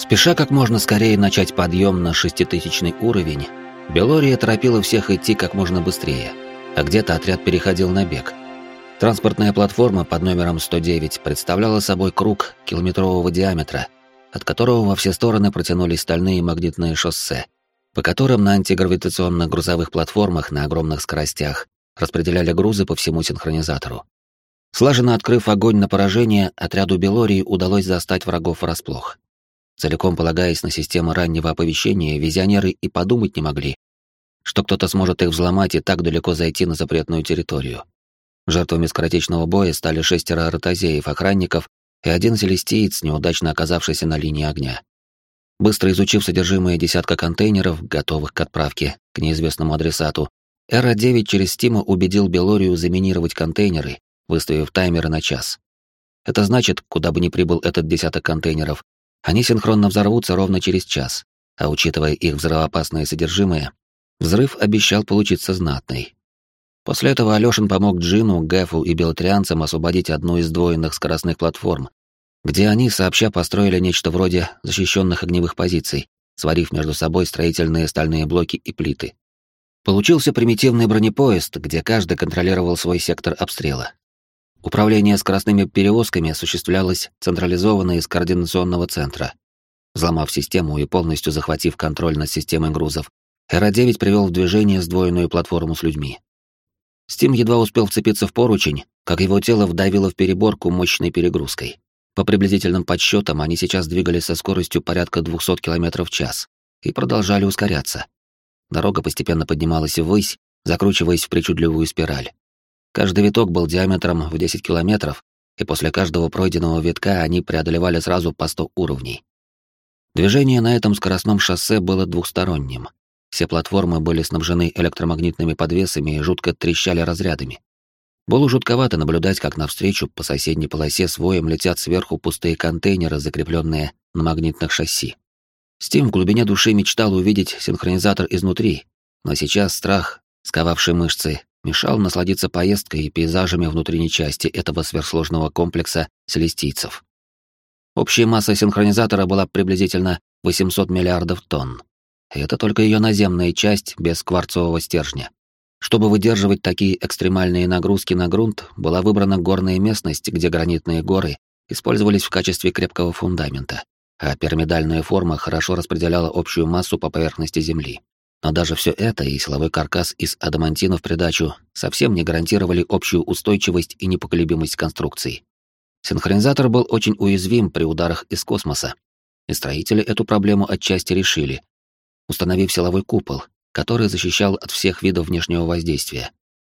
Спеша как можно скорее начать подъем на шеститысячный уровень, Белория торопила всех идти как можно быстрее, а где-то отряд переходил на бег. Транспортная платформа под номером 109 представляла собой круг километрового диаметра, от которого во все стороны протянулись стальные магнитные шоссе, по которым на антигравитационных грузовых платформах на огромных скоростях распределяли грузы по всему синхронизатору. Слаженно открыв огонь на поражение, отряду Белории удалось застать врагов врасплох. Целиком полагаясь на систему раннего оповещения, визионеры и подумать не могли, что кто-то сможет их взломать и так далеко зайти на запретную территорию. Жертвами скоротечного боя стали шестеро ротозеев-охранников и один селестиец, неудачно оказавшийся на линии огня. Быстро изучив содержимое десятка контейнеров, готовых к отправке к неизвестному адресату, Эра-9 через Стима убедил Белорию заминировать контейнеры, выставив таймеры на час. Это значит, куда бы ни прибыл этот десяток контейнеров, они синхронно взорвутся ровно через час, а учитывая их взрывоопасное содержимое, взрыв обещал получиться знатный. После этого Алёшин помог Джину, Гэфу и белотрианцам освободить одну из сдвоенных скоростных платформ, где они сообща построили нечто вроде защищенных огневых позиций, сварив между собой строительные стальные блоки и плиты. Получился примитивный бронепоезд, где каждый контролировал свой сектор обстрела. Управление скоростными перевозками осуществлялось централизованно из координационного центра. Взломав систему и полностью захватив контроль над системой грузов, Эра-9 привел в движение сдвоенную платформу с людьми. Стим едва успел вцепиться в поручень, как его тело вдавило в переборку мощной перегрузкой. По приблизительным подсчетам, они сейчас двигались со скоростью порядка 200 км в час и продолжали ускоряться. Дорога постепенно поднималась ввысь, закручиваясь в причудливую спираль. Каждый виток был диаметром в 10 километров, и после каждого пройденного витка они преодолевали сразу по 100 уровней. Движение на этом скоростном шоссе было двухсторонним. Все платформы были снабжены электромагнитными подвесами и жутко трещали разрядами. Было жутковато наблюдать, как навстречу по соседней полосе с воем летят сверху пустые контейнеры, закрепленные на магнитных шасси. Стим в глубине души мечтал увидеть синхронизатор изнутри, но сейчас страх, сковавший мышцы, мешал насладиться поездкой и пейзажами внутренней части этого сверхсложного комплекса селестийцев. Общая масса синхронизатора была приблизительно 800 миллиардов тонн. И это только ее наземная часть без кварцового стержня. Чтобы выдерживать такие экстремальные нагрузки на грунт, была выбрана горная местность, где гранитные горы использовались в качестве крепкого фундамента, а пирамидальная форма хорошо распределяла общую массу по поверхности Земли. Но даже все это и силовой каркас из адамантина в придачу совсем не гарантировали общую устойчивость и непоколебимость конструкции. Синхронизатор был очень уязвим при ударах из космоса, и строители эту проблему отчасти решили, установив силовой купол, который защищал от всех видов внешнего воздействия.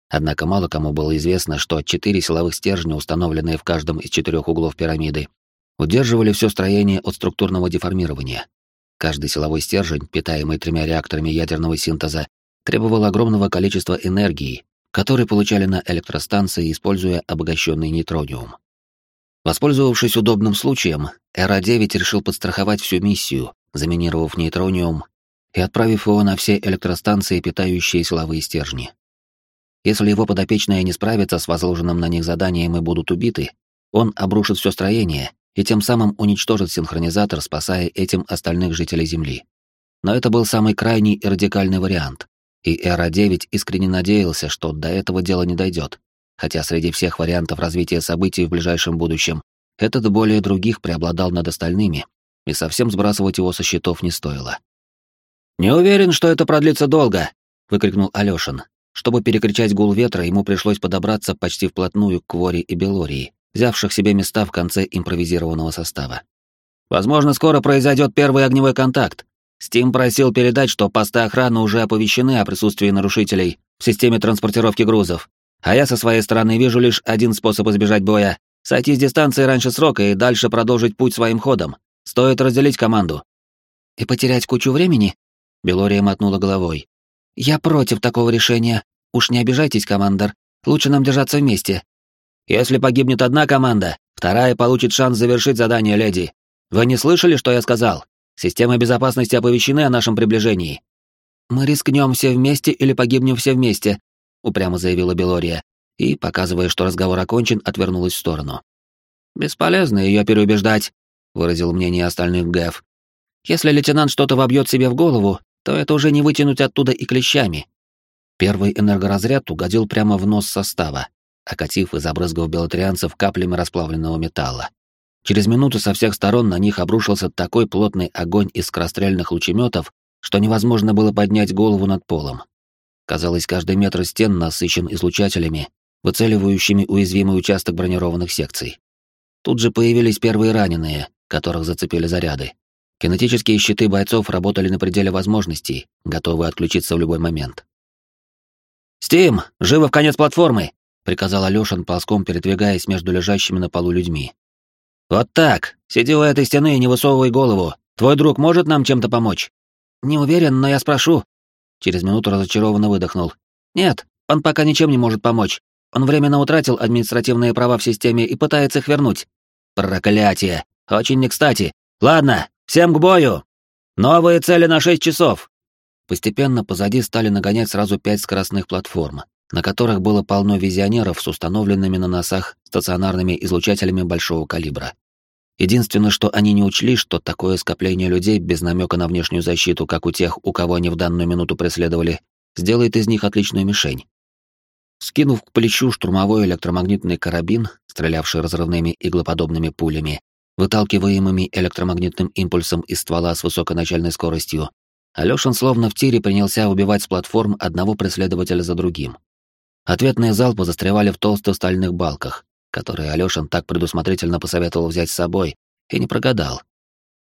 Однако мало кому было известно, что четыре силовых стержня, установленные в каждом из четырех углов пирамиды, удерживали все строение от структурного деформирования, Каждый силовой стержень, питаемый тремя реакторами ядерного синтеза, требовал огромного количества энергии, который получали на электростанции, используя обогащенный нейтрониум. Воспользовавшись удобным случаем, Эра-9 решил подстраховать всю миссию, заминировав нейтрониум и отправив его на все электростанции, питающие силовые стержни. Если его подопечные не справятся с возложенным на них заданием и будут убиты, он обрушит все строение и тем самым уничтожит синхронизатор, спасая этим остальных жителей Земли. Но это был самый крайний и радикальный вариант, и Эра-9 искренне надеялся, что до этого дело не дойдет, хотя среди всех вариантов развития событий в ближайшем будущем этот более других преобладал над остальными, и совсем сбрасывать его со счетов не стоило. «Не уверен, что это продлится долго», — выкрикнул Алёшин. Чтобы перекричать гул ветра, ему пришлось подобраться почти вплотную к Квори и Белории, взявших себе места в конце импровизированного состава. Возможно, скоро произойдет первый огневой контакт. Стим просил передать, что посты охраны уже оповещены о присутствии нарушителей в системе транспортировки грузов. А я со своей стороны вижу лишь один способ избежать боя — сойти с дистанции раньше срока и дальше продолжить путь своим ходом. Стоит разделить команду. «И потерять кучу времени?» — Белория мотнула головой. «Я против такого решения. Уж не обижайтесь, командор. Лучше нам держаться вместе. Если погибнет одна команда, вторая получит шанс завершить задание леди. Вы не слышали, что я сказал? Системы безопасности оповещены о нашем приближении. Мы рискнем все вместе или погибнем все вместе, упрямо заявила Белория и, показывая, что разговор окончен, отвернулась в сторону. Бесполезно ее переубеждать, выразил мнение остальных Гэв. Если лейтенант что-то вобьет себе в голову, то это уже не вытянуть оттуда и клещами. Первый энергоразряд угодил прямо в нос состава, окатив и забрызгав белотрианцев каплями расплавленного металла. Через минуту со всех сторон на них обрушился такой плотный огонь из скорострельных лучеметов, что невозможно было поднять голову над полом. Казалось, каждый метр стен насыщен излучателями, выцеливающими уязвимый участок бронированных секций. Тут же появились первые раненые, которых зацепили заряды. Кинетические щиты бойцов работали на пределе возможностей, готовые отключиться в любой момент. «Стим, живо в конец платформы!» — приказал Алёшин, ползком передвигаясь между лежащими на полу людьми. «Вот так! Сиди у этой стены и не высовывай голову. Твой друг может нам чем-то помочь?» «Не уверен, но я спрошу». Через минуту разочарованно выдохнул. «Нет, он пока ничем не может помочь. Он временно утратил административные права в системе и пытается их вернуть». «Проклятие! Очень не кстати. Ладно, всем к бою! Новые цели на шесть часов!» Постепенно позади стали нагонять сразу пять скоростных платформ, на которых было полно визионеров с установленными на носах стационарными излучателями большого калибра. Единственное, что они не учли, что такое скопление людей без намека на внешнюю защиту, как у тех, у кого они в данную минуту преследовали, сделает из них отличную мишень. Скинув к плечу штурмовой электромагнитный карабин, стрелявший разрывными иглоподобными пулями, выталкиваемыми электромагнитным импульсом из ствола с высоконачальной скоростью, Алёшин словно в тире принялся убивать с платформ одного преследователя за другим. Ответные залпы застревали в толстых стальных балках, которые Алёшин так предусмотрительно посоветовал взять с собой, и не прогадал.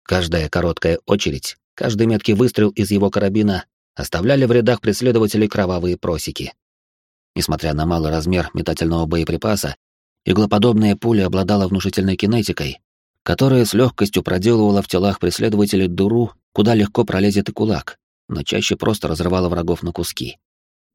Каждая короткая очередь, каждый меткий выстрел из его карабина оставляли в рядах преследователей кровавые просеки. Несмотря на малый размер метательного боеприпаса, иглоподобная пуля обладала внушительной кинетикой, которая с легкостью проделывала в телах преследователей дуру, куда легко пролезет и кулак, но чаще просто разрывала врагов на куски.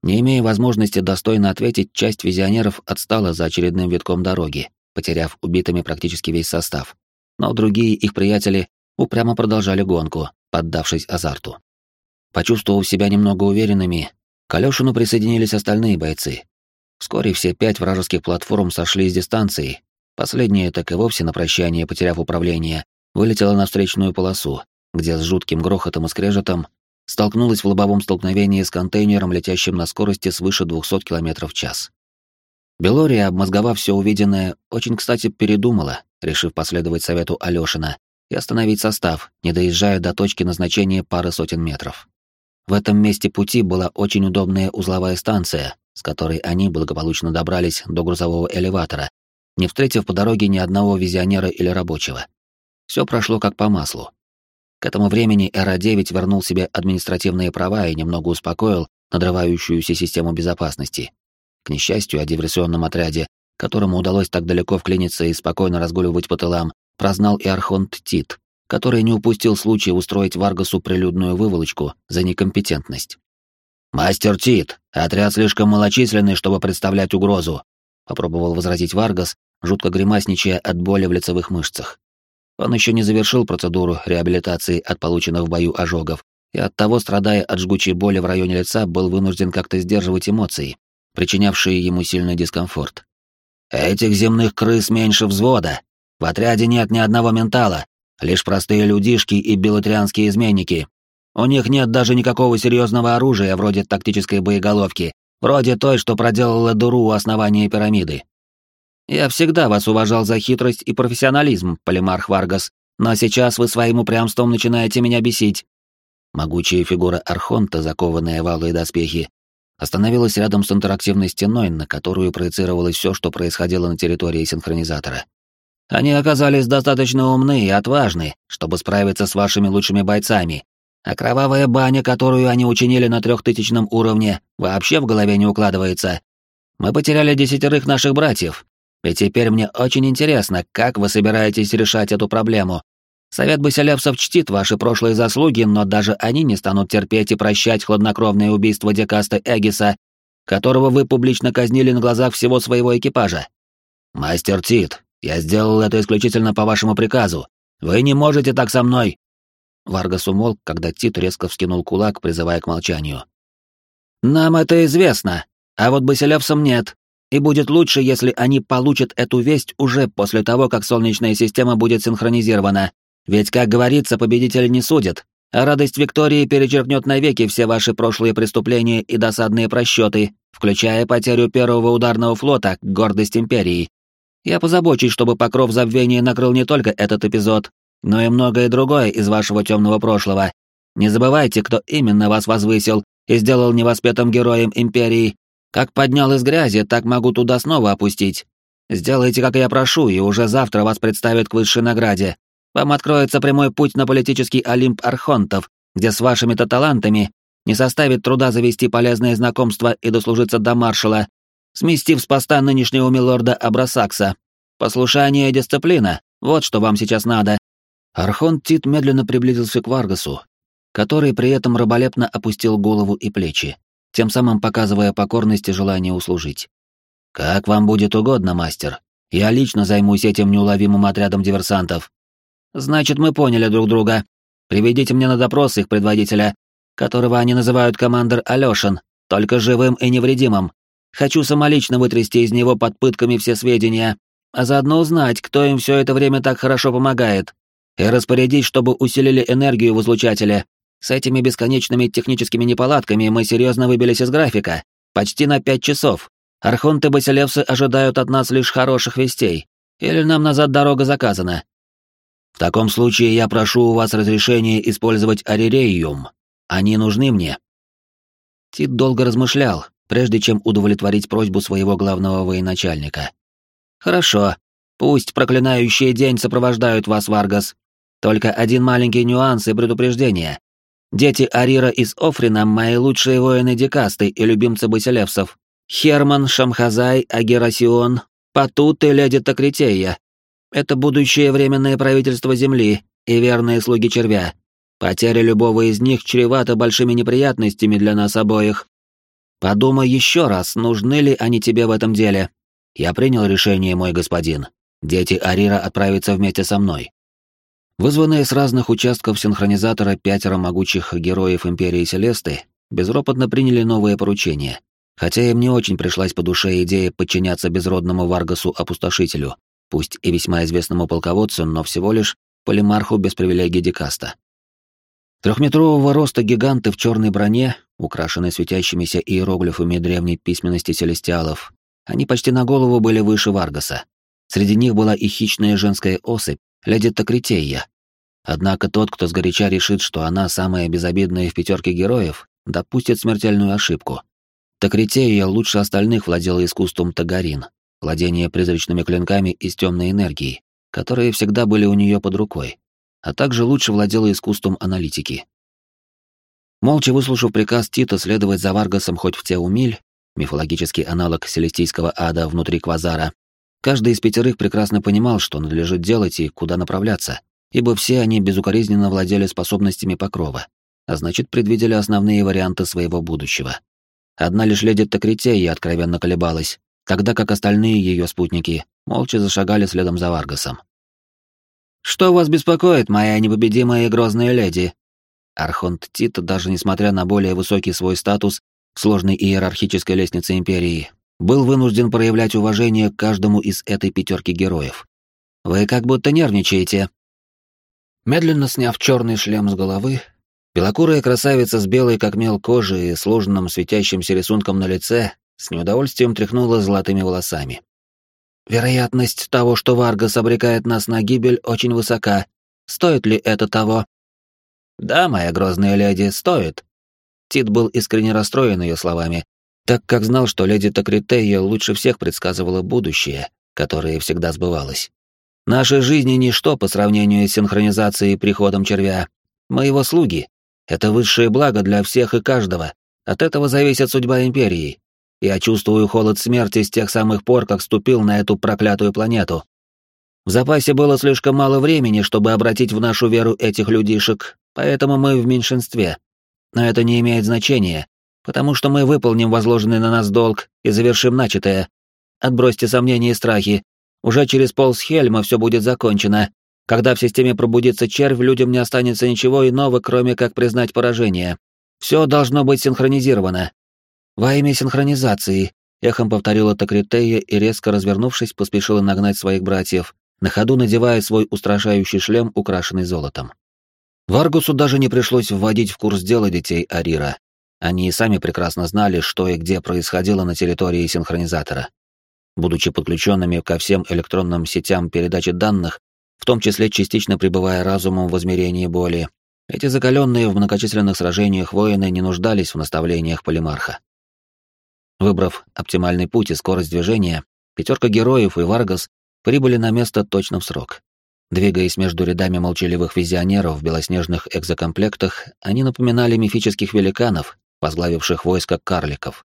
Не имея возможности достойно ответить, часть визионеров отстала за очередным витком дороги, потеряв убитыми практически весь состав. Но другие их приятели упрямо продолжали гонку, поддавшись азарту. Почувствовав себя немного уверенными, к Алёшину присоединились остальные бойцы. Вскоре все пять вражеских платформ сошли с дистанции. Последняя, так и вовсе на прощание, потеряв управление, вылетела на встречную полосу, где с жутким грохотом и скрежетом столкнулась в лобовом столкновении с контейнером, летящим на скорости свыше 200 км в час. Белория, обмозговав все увиденное, очень кстати передумала, решив последовать совету Алёшина и остановить состав, не доезжая до точки назначения пары сотен метров. В этом месте пути была очень удобная узловая станция, с которой они благополучно добрались до грузового элеватора, не встретив по дороге ни одного визионера или рабочего. Все прошло как по маслу. К этому времени Эра-9 вернул себе административные права и немного успокоил надрывающуюся систему безопасности. К несчастью, о диверсионном отряде, которому удалось так далеко вклиниться и спокойно разгуливать по тылам, прознал и Архонт Тит, который не упустил случая устроить Варгасу прилюдную выволочку за некомпетентность. «Мастер Тит, отряд слишком малочисленный, чтобы представлять угрозу», — попробовал возразить Варгас, жутко гримасничая от боли в лицевых мышцах. Он еще не завершил процедуру реабилитации от полученных в бою ожогов, и оттого, страдая от жгучей боли в районе лица, был вынужден как-то сдерживать эмоции, причинявшие ему сильный дискомфорт. «Этих земных крыс меньше взвода. В отряде нет ни одного ментала, лишь простые людишки и белотрианские изменники. У них нет даже никакого серьезного оружия, вроде тактической боеголовки, вроде той, что проделала дуру у основания пирамиды. Я всегда вас уважал за хитрость и профессионализм, Полимарх Варгас, но сейчас вы своим упрямством начинаете меня бесить». Могучая фигура Архонта, закованная в алые доспехи, остановилась рядом с интерактивной стеной, на которую проецировалось все, что происходило на территории синхронизатора. «Они оказались достаточно умны и отважны, чтобы справиться с вашими лучшими бойцами, а кровавая баня, которую они учинили на трехтысячном уровне, вообще в голове не укладывается. Мы потеряли десятерых наших братьев, и теперь мне очень интересно, как вы собираетесь решать эту проблему. Совет Басилевсов чтит ваши прошлые заслуги, но даже они не станут терпеть и прощать хладнокровное убийство Декаста Эгиса, которого вы публично казнили на глазах всего своего экипажа. Мастер Тит, я сделал это исключительно по вашему приказу. Вы не можете так со мной. Варгас умолк, когда Тит резко вскинул кулак, призывая к молчанию. Нам это известно, а вот Басилевсам нет. И будет лучше, если они получат эту весть уже после того, как Солнечная система будет синхронизирована. Ведь, как говорится, победитель не судят, а радость Виктории перечеркнет навеки все ваши прошлые преступления и досадные просчеты, включая потерю первого ударного флота, гордость Империи. Я позабочусь, чтобы покров забвения накрыл не только этот эпизод, но и многое другое из вашего темного прошлого. Не забывайте, кто именно вас возвысил и сделал невоспетым героем Империи. Как поднял из грязи, так могу туда снова опустить. Сделайте, как я прошу, и уже завтра вас представят к высшей награде. Вам откроется прямой путь на политический Олимп Архонтов, где с вашими-то талантами не составит труда завести полезные знакомства и дослужиться до маршала, сместив с поста нынешнего милорда Абрасакса. Послушание и дисциплина — вот что вам сейчас надо. Архонт Тит медленно приблизился к Варгасу, который при этом раболепно опустил голову и плечи, тем самым показывая покорность и желание услужить. «Как вам будет угодно, мастер. Я лично займусь этим неуловимым отрядом диверсантов. Значит, мы поняли друг друга. Приведите мне на допрос их предводителя, которого они называют командир Алёшин, только живым и невредимым. Хочу самолично вытрясти из него под пытками все сведения, а заодно узнать, кто им все это время так хорошо помогает, и распорядить, чтобы усилили энергию в излучателе. С этими бесконечными техническими неполадками мы серьезно выбились из графика. Почти на пять часов. Архонты Басилевсы ожидают от нас лишь хороших вестей. Или нам назад дорога заказана. В таком случае я прошу у вас разрешения использовать ариреиум. Они нужны мне. Тит долго размышлял, прежде чем удовлетворить просьбу своего главного военачальника. Хорошо. Пусть проклинающие день сопровождают вас, Варгас. Только один маленький нюанс и предупреждение. Дети Арира из Офрина — мои лучшие воины Дикасты и любимцы Басилевсов. Херман, Шамхазай, Агерасион, Патут и леди Токритея. Это будущее временное правительство Земли и верные слуги червя. Потеря любого из них чревата большими неприятностями для нас обоих. Подумай еще раз, нужны ли они тебе в этом деле. Я принял решение, мой господин. Дети Арира отправятся вместе со мной. Вызванные с разных участков синхронизатора пятеро могучих героев Империи Селесты безропотно приняли новое поручение хотя им не очень пришлась по душе идея подчиняться безродному Варгасу-опустошителю, пусть и весьма известному полководцу, но всего лишь полимарху без привилегий Дикаста. Трехметрового роста гиганты в черной броне, украшенной светящимися иероглифами древней письменности селестиалов, они почти на голову были выше Варгаса. Среди них была и хищная женская особь, леди Токритея. Однако тот, кто сгоряча решит, что она самая безобидная в пятерке героев, допустит смертельную ошибку — Токритея лучше остальных владела искусством Тагарин, владение призрачными клинками из темной энергии, которые всегда были у нее под рукой, а также лучше владела искусством аналитики. Молча выслушав приказ Тита следовать за Варгасом хоть в Теумиль, мифологический аналог селестийского ада внутри Квазара, каждый из пятерых прекрасно понимал, что надлежит делать и куда направляться, ибо все они безукоризненно владели способностями покрова, а значит, предвидели основные варианты своего будущего. Одна лишь леди Токритея откровенно колебалась, тогда как остальные ее спутники молча зашагали следом за Варгасом. «Что вас беспокоит, моя непобедимая и грозная леди?» Архонт Тит, даже несмотря на более высокий свой статус в сложной иерархической лестнице Империи, был вынужден проявлять уважение к каждому из этой пятерки героев. «Вы как будто нервничаете». Медленно сняв черный шлем с головы, Белокурая красавица с белой как мел кожи и сложенным светящимся рисунком на лице с неудовольствием тряхнула золотыми волосами. «Вероятность того, что Варгас обрекает нас на гибель, очень высока. Стоит ли это того?» «Да, моя грозная леди, стоит». Тит был искренне расстроен ее словами, так как знал, что леди Токритея лучше всех предсказывала будущее, которое всегда сбывалось. Наши жизни — ничто по сравнению с синхронизацией и приходом червя. Мы его слуги, это высшее благо для всех и каждого. От этого зависит судьба Империи. Я чувствую холод смерти с тех самых пор, как ступил на эту проклятую планету. В запасе было слишком мало времени, чтобы обратить в нашу веру этих людишек, поэтому мы в меньшинстве. Но это не имеет значения, потому что мы выполним возложенный на нас долг и завершим начатое. Отбросьте сомнения и страхи. Уже через полсхельма все будет закончено, когда в системе пробудится червь, людям не останется ничего иного, кроме как признать поражение. Все должно быть синхронизировано. Во имя синхронизации, эхом повторила Токритея и, резко развернувшись, поспешила нагнать своих братьев, на ходу надевая свой устрашающий шлем, украшенный золотом. Варгусу даже не пришлось вводить в курс дела детей Арира. Они и сами прекрасно знали, что и где происходило на территории синхронизатора. Будучи подключенными ко всем электронным сетям передачи данных, в том числе частично пребывая разумом в измерении боли, эти закаленные в многочисленных сражениях воины не нуждались в наставлениях полимарха. Выбрав оптимальный путь и скорость движения, пятерка героев и Варгас прибыли на место точно в срок. Двигаясь между рядами молчаливых визионеров в белоснежных экзокомплектах, они напоминали мифических великанов, возглавивших войско карликов.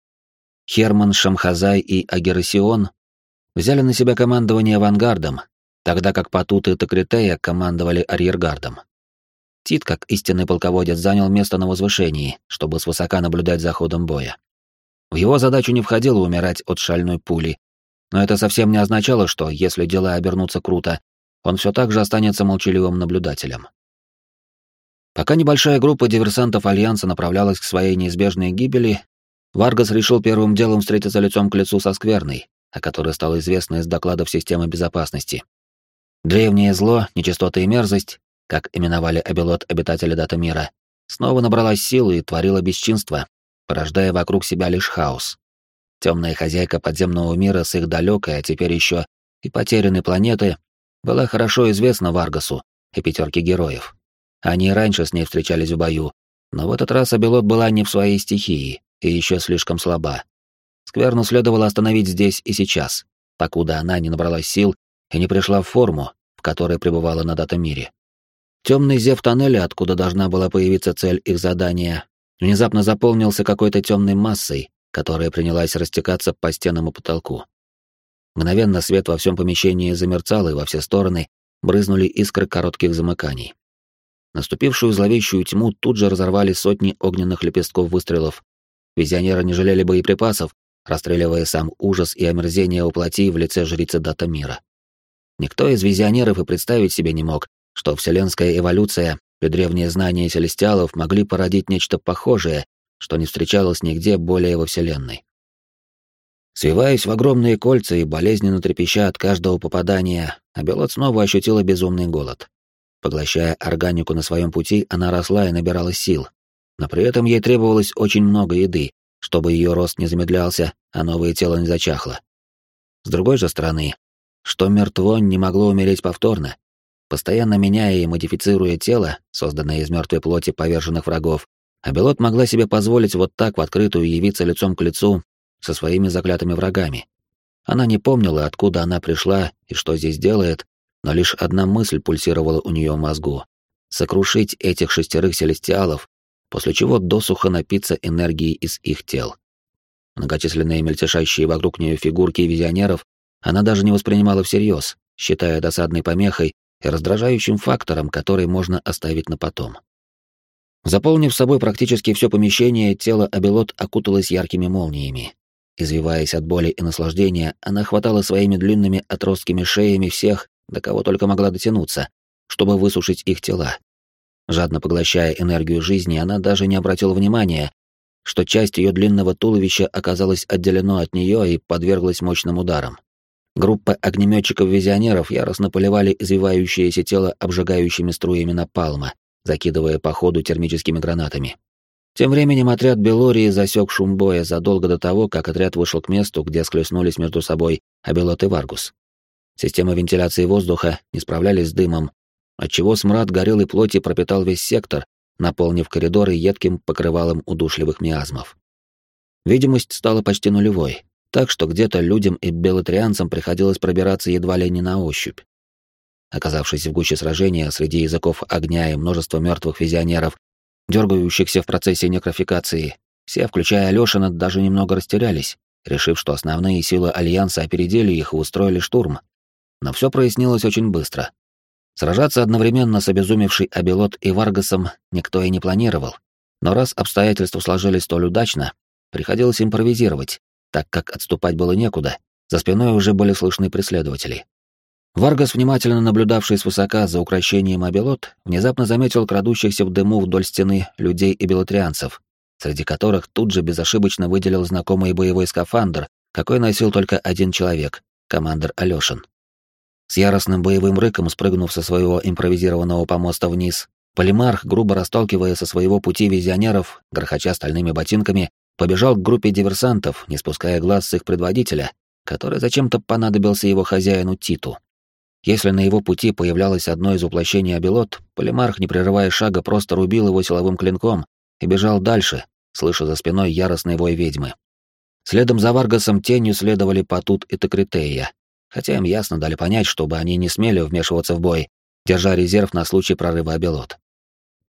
Херман, Шамхазай и Агерасион взяли на себя командование авангардом, тогда как Патут и Токритея командовали арьергардом. Тит, как истинный полководец, занял место на возвышении, чтобы свысока наблюдать за ходом боя. В его задачу не входило умирать от шальной пули, но это совсем не означало, что, если дела обернутся круто, он все так же останется молчаливым наблюдателем. Пока небольшая группа диверсантов Альянса направлялась к своей неизбежной гибели, Варгас решил первым делом встретиться лицом к лицу со Скверной, о которой стало известно из докладов системы безопасности. Древнее зло, нечистота и мерзость как именовали Абелот обитатели дата мира, снова набралась силы и творила бесчинство, порождая вокруг себя лишь хаос. Темная хозяйка подземного мира с их далекой, а теперь еще и потерянной планеты, была хорошо известна Варгасу и пятерке героев. Они раньше с ней встречались в бою, но в этот раз Абелот была не в своей стихии и еще слишком слаба. Скверну следовало остановить здесь и сейчас, покуда она не набралась сил и не пришла в форму, в которой пребывала на дата-мире. Темный зев тоннеля, откуда должна была появиться цель их задания, внезапно заполнился какой-то темной массой, которая принялась растекаться по стенам и потолку. Мгновенно свет во всем помещении замерцал, и во все стороны брызнули искры коротких замыканий. Наступившую зловещую тьму тут же разорвали сотни огненных лепестков выстрелов. Визионеры не жалели боеприпасов, расстреливая сам ужас и омерзение воплоти в лице жрицы Дата Мира. Никто из визионеров и представить себе не мог, что вселенская эволюция и древние знания селестиалов могли породить нечто похожее, что не встречалось нигде более во Вселенной. Свиваясь в огромные кольца и болезненно трепеща от каждого попадания, Абелот снова ощутила безумный голод. Поглощая органику на своем пути, она росла и набирала сил, но при этом ей требовалось очень много еды, чтобы ее рост не замедлялся, а новое тело не зачахло. С другой же стороны, что мертво не могло умереть повторно, Постоянно меняя и модифицируя тело, созданное из мертвой плоти поверженных врагов, Абелот могла себе позволить вот так в открытую явиться лицом к лицу со своими заклятыми врагами. Она не помнила, откуда она пришла и что здесь делает, но лишь одна мысль пульсировала у нее в мозгу — сокрушить этих шестерых селестиалов, после чего досуха напиться энергией из их тел. Многочисленные мельтешащие вокруг нее фигурки визионеров она даже не воспринимала всерьез, считая досадной помехой и раздражающим фактором, который можно оставить на потом. Заполнив собой практически все помещение, тело Абелот окуталось яркими молниями. Извиваясь от боли и наслаждения, она хватала своими длинными отросткими шеями всех, до кого только могла дотянуться, чтобы высушить их тела. Жадно поглощая энергию жизни, она даже не обратила внимания, что часть ее длинного туловища оказалась отделена от нее и подверглась мощным ударам. Группа огнеметчиков-визионеров яростно поливали извивающееся тело обжигающими струями напалма, закидывая по ходу термическими гранатами. Тем временем отряд Белории засек шум боя задолго до того, как отряд вышел к месту, где схлестнулись между собой Абелот и Варгус. Системы вентиляции воздуха не справлялись с дымом, отчего смрад горелой плоти пропитал весь сектор, наполнив коридоры едким покрывалом удушливых миазмов. Видимость стала почти нулевой, так что где-то людям и белотрианцам приходилось пробираться едва ли не на ощупь. Оказавшись в гуще сражения среди языков огня и множества мертвых визионеров, дергающихся в процессе некрофикации, все, включая Алёшина, даже немного растерялись, решив, что основные силы Альянса опередили их и устроили штурм. Но все прояснилось очень быстро. Сражаться одновременно с обезумевшей Абелот и Варгасом никто и не планировал, но раз обстоятельства сложились столь удачно, приходилось импровизировать, так как отступать было некуда, за спиной уже были слышны преследователи. Варгас, внимательно наблюдавший свысока за украшением Абелот, внезапно заметил крадущихся в дыму вдоль стены людей и белотрианцев, среди которых тут же безошибочно выделил знакомый боевой скафандр, какой носил только один человек — командир Алёшин. С яростным боевым рыком спрыгнув со своего импровизированного помоста вниз, Полимарх, грубо расталкивая со своего пути визионеров, грохоча стальными ботинками, побежал к группе диверсантов, не спуская глаз с их предводителя, который зачем-то понадобился его хозяину Титу. Если на его пути появлялось одно из воплощений Абилот, Полимарх, не прерывая шага, просто рубил его силовым клинком и бежал дальше, слыша за спиной яростный вой ведьмы. Следом за Варгасом тенью следовали Патут и Токритея, хотя им ясно дали понять, чтобы они не смели вмешиваться в бой, держа резерв на случай прорыва Абилот.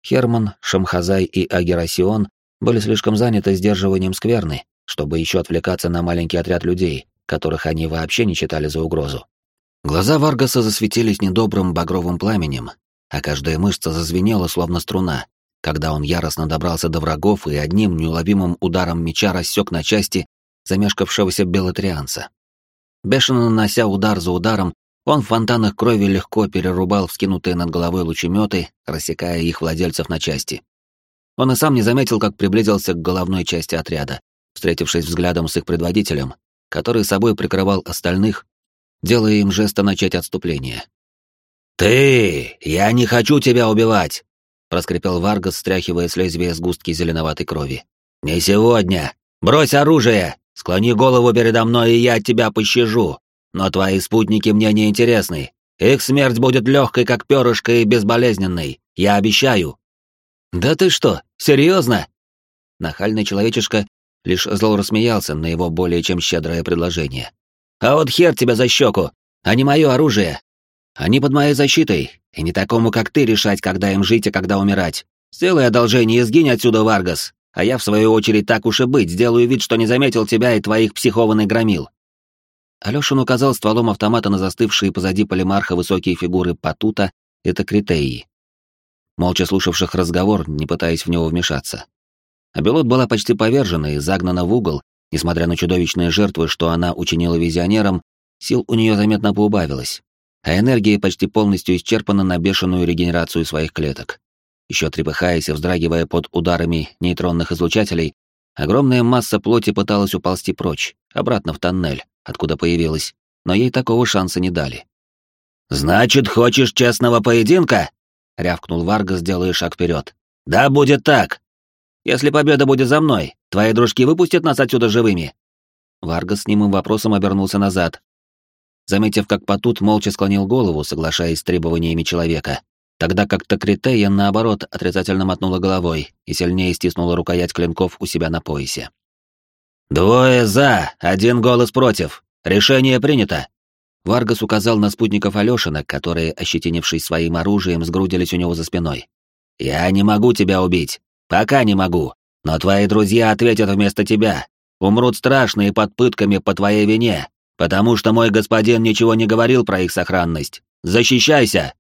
Херман, Шамхазай и Агерасион были слишком заняты сдерживанием скверны, чтобы еще отвлекаться на маленький отряд людей, которых они вообще не читали за угрозу. Глаза Варгаса засветились недобрым багровым пламенем, а каждая мышца зазвенела, словно струна, когда он яростно добрался до врагов и одним неуловимым ударом меча рассек на части замешкавшегося белотрианца. Бешено нанося удар за ударом, он в фонтанах крови легко перерубал вскинутые над головой лучеметы, рассекая их владельцев на части. Он и сам не заметил, как приблизился к головной части отряда, встретившись взглядом с их предводителем, который собой прикрывал остальных, делая им жеста начать отступление. «Ты! Я не хочу тебя убивать!» — проскрипел Варгас, стряхивая с лезвия сгустки зеленоватой крови. «Не сегодня! Брось оружие! Склони голову передо мной, и я тебя пощажу!» Но твои спутники мне не интересны. Их смерть будет легкой, как перышко, и безболезненной. Я обещаю. Да ты что, серьезно? Нахальный человечишка лишь зло рассмеялся на его более чем щедрое предложение. А вот хер тебя за щеку, а не мое оружие. Они под моей защитой, и не такому, как ты, решать, когда им жить и когда умирать. Сделай одолжение и сгинь отсюда, Варгас, а я, в свою очередь, так уж и быть, сделаю вид, что не заметил тебя и твоих психованных громил. Алёшин указал стволом автомата на застывшие позади полимарха высокие фигуры Патута и Токритеи, молча слушавших разговор, не пытаясь в него вмешаться. Абелот была почти повержена и загнана в угол, несмотря на чудовищные жертвы, что она учинила визионерам, сил у нее заметно поубавилось, а энергия почти полностью исчерпана на бешеную регенерацию своих клеток. Еще трепыхаясь и вздрагивая под ударами нейтронных излучателей, огромная масса плоти пыталась уползти прочь, обратно в тоннель, откуда появилась, но ей такого шанса не дали. «Значит, хочешь честного поединка?» — рявкнул Варгас, делая шаг вперед. «Да будет так! Если победа будет за мной, твои дружки выпустят нас отсюда живыми!» Варгас с немым вопросом обернулся назад. Заметив, как Патут молча склонил голову, соглашаясь с требованиями человека, тогда как Токритея, наоборот, отрицательно мотнула головой и сильнее стиснула рукоять клинков у себя на поясе. «Двое за, один голос против. Решение принято!» Варгас указал на спутников Алёшина, которые, ощетинившись своим оружием, сгрудились у него за спиной. «Я не могу тебя убить. Пока не могу. Но твои друзья ответят вместо тебя. Умрут страшные под пытками по твоей вине, потому что мой господин ничего не говорил про их сохранность. Защищайся!»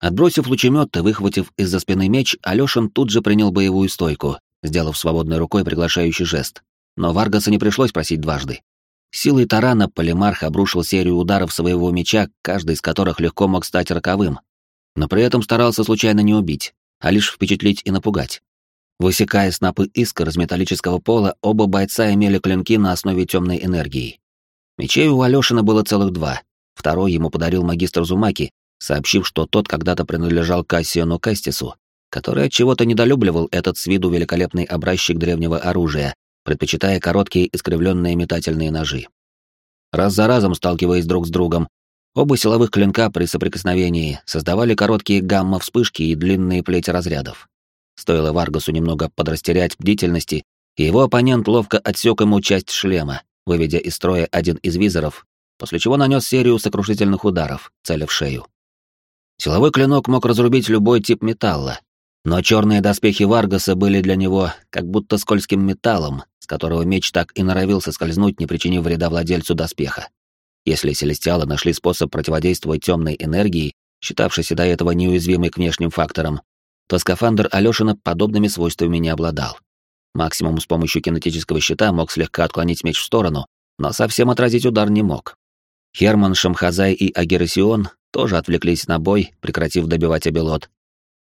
Отбросив лучемет и выхватив из-за спины меч, Алёшин тут же принял боевую стойку, сделав свободной рукой приглашающий жест. Но Варгаса не пришлось просить дважды. Силой тарана Полимарх обрушил серию ударов своего меча, каждый из которых легко мог стать роковым, но при этом старался случайно не убить, а лишь впечатлить и напугать. Высекая снапы искр из металлического пола, оба бойца имели клинки на основе темной энергии. Мечей у Алёшина было целых два. Второй ему подарил магистр Зумаки, сообщив, что тот когда-то принадлежал Кассиону Кастису, который от чего-то недолюбливал этот с виду великолепный образчик древнего оружия, предпочитая короткие искривленные метательные ножи. Раз за разом сталкиваясь друг с другом, оба силовых клинка при соприкосновении создавали короткие гамма-вспышки и длинные плети разрядов. Стоило Варгасу немного подрастерять бдительности, и его оппонент ловко отсек ему часть шлема, выведя из строя один из визоров, после чего нанес серию сокрушительных ударов, целя в шею. Силовой клинок мог разрубить любой тип металла, но черные доспехи Варгаса были для него как будто скользким металлом, с которого меч так и норовил соскользнуть, не причинив вреда владельцу доспеха. Если селестиалы нашли способ противодействовать темной энергии, считавшейся до этого неуязвимой к внешним факторам, то скафандр Алёшина подобными свойствами не обладал. Максимум с помощью кинетического щита мог слегка отклонить меч в сторону, но совсем отразить удар не мог. Херман, Шамхазай и Агерасион тоже отвлеклись на бой, прекратив добивать Абелот,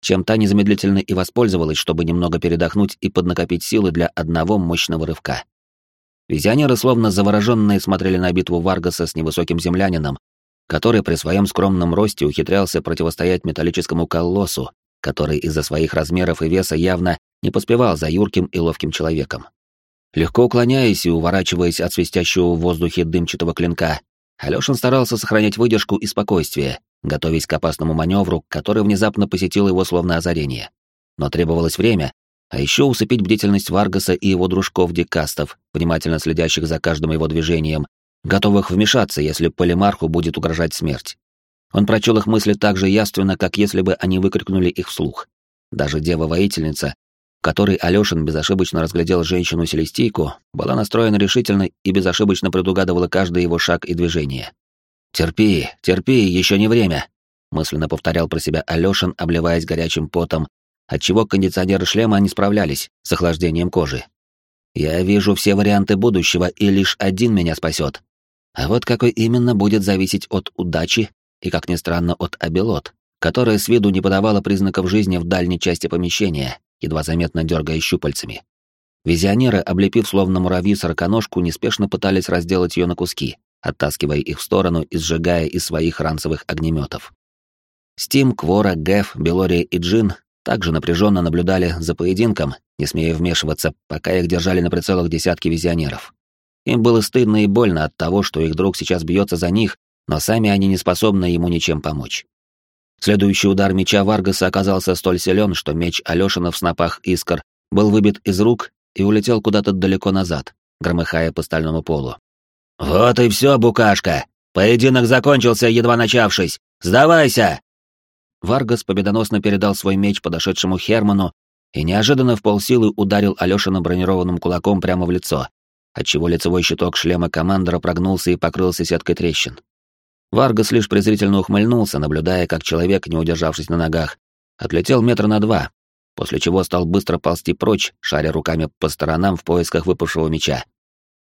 чем та незамедлительно и воспользовалась, чтобы немного передохнуть и поднакопить силы для одного мощного рывка. Визионеры, словно завороженные, смотрели на битву Варгаса с невысоким землянином, который при своем скромном росте ухитрялся противостоять металлическому колоссу, который из-за своих размеров и веса явно не поспевал за юрким и ловким человеком. Легко уклоняясь и уворачиваясь от свистящего в воздухе дымчатого клинка, Алёшин старался сохранять выдержку и спокойствие, готовясь к опасному маневру, который внезапно посетил его словно озарение. Но требовалось время, а еще усыпить бдительность Варгаса и его дружков-дикастов, внимательно следящих за каждым его движением, готовых вмешаться, если полимарху будет угрожать смерть. Он прочел их мысли так же яственно, как если бы они выкрикнули их вслух. Даже дева-воительница, которой Алёшин безошибочно разглядел женщину-селестийку, была настроена решительно и безошибочно предугадывала каждый его шаг и движение. «Терпи, терпи, еще не время», — мысленно повторял про себя Алёшин, обливаясь горячим потом, отчего кондиционеры шлема не справлялись с охлаждением кожи. «Я вижу все варианты будущего, и лишь один меня спасет. А вот какой именно будет зависеть от удачи и, как ни странно, от Абелот, которая с виду не подавала признаков жизни в дальней части помещения, едва заметно дергая щупальцами. Визионеры, облепив словно муравьи сороконожку, неспешно пытались разделать ее на куски, оттаскивая их в сторону и сжигая из своих ранцевых огнеметов. Стим, Квора, Гэф, Белория и Джин также напряженно наблюдали за поединком, не смея вмешиваться, пока их держали на прицелах десятки визионеров. Им было стыдно и больно от того, что их друг сейчас бьется за них, но сами они не способны ему ничем помочь. Следующий удар меча Варгаса оказался столь силен, что меч Алешина в снопах искр был выбит из рук и улетел куда-то далеко назад, громыхая по стальному полу. «Вот и все, букашка! Поединок закончился, едва начавшись! Сдавайся!» Варгас победоносно передал свой меч подошедшему Херману и неожиданно в полсилы ударил Алешина бронированным кулаком прямо в лицо, отчего лицевой щиток шлема командора прогнулся и покрылся сеткой трещин. Варгас лишь презрительно ухмыльнулся, наблюдая, как человек, не удержавшись на ногах, отлетел метра на два, после чего стал быстро ползти прочь, шаря руками по сторонам в поисках выпавшего меча.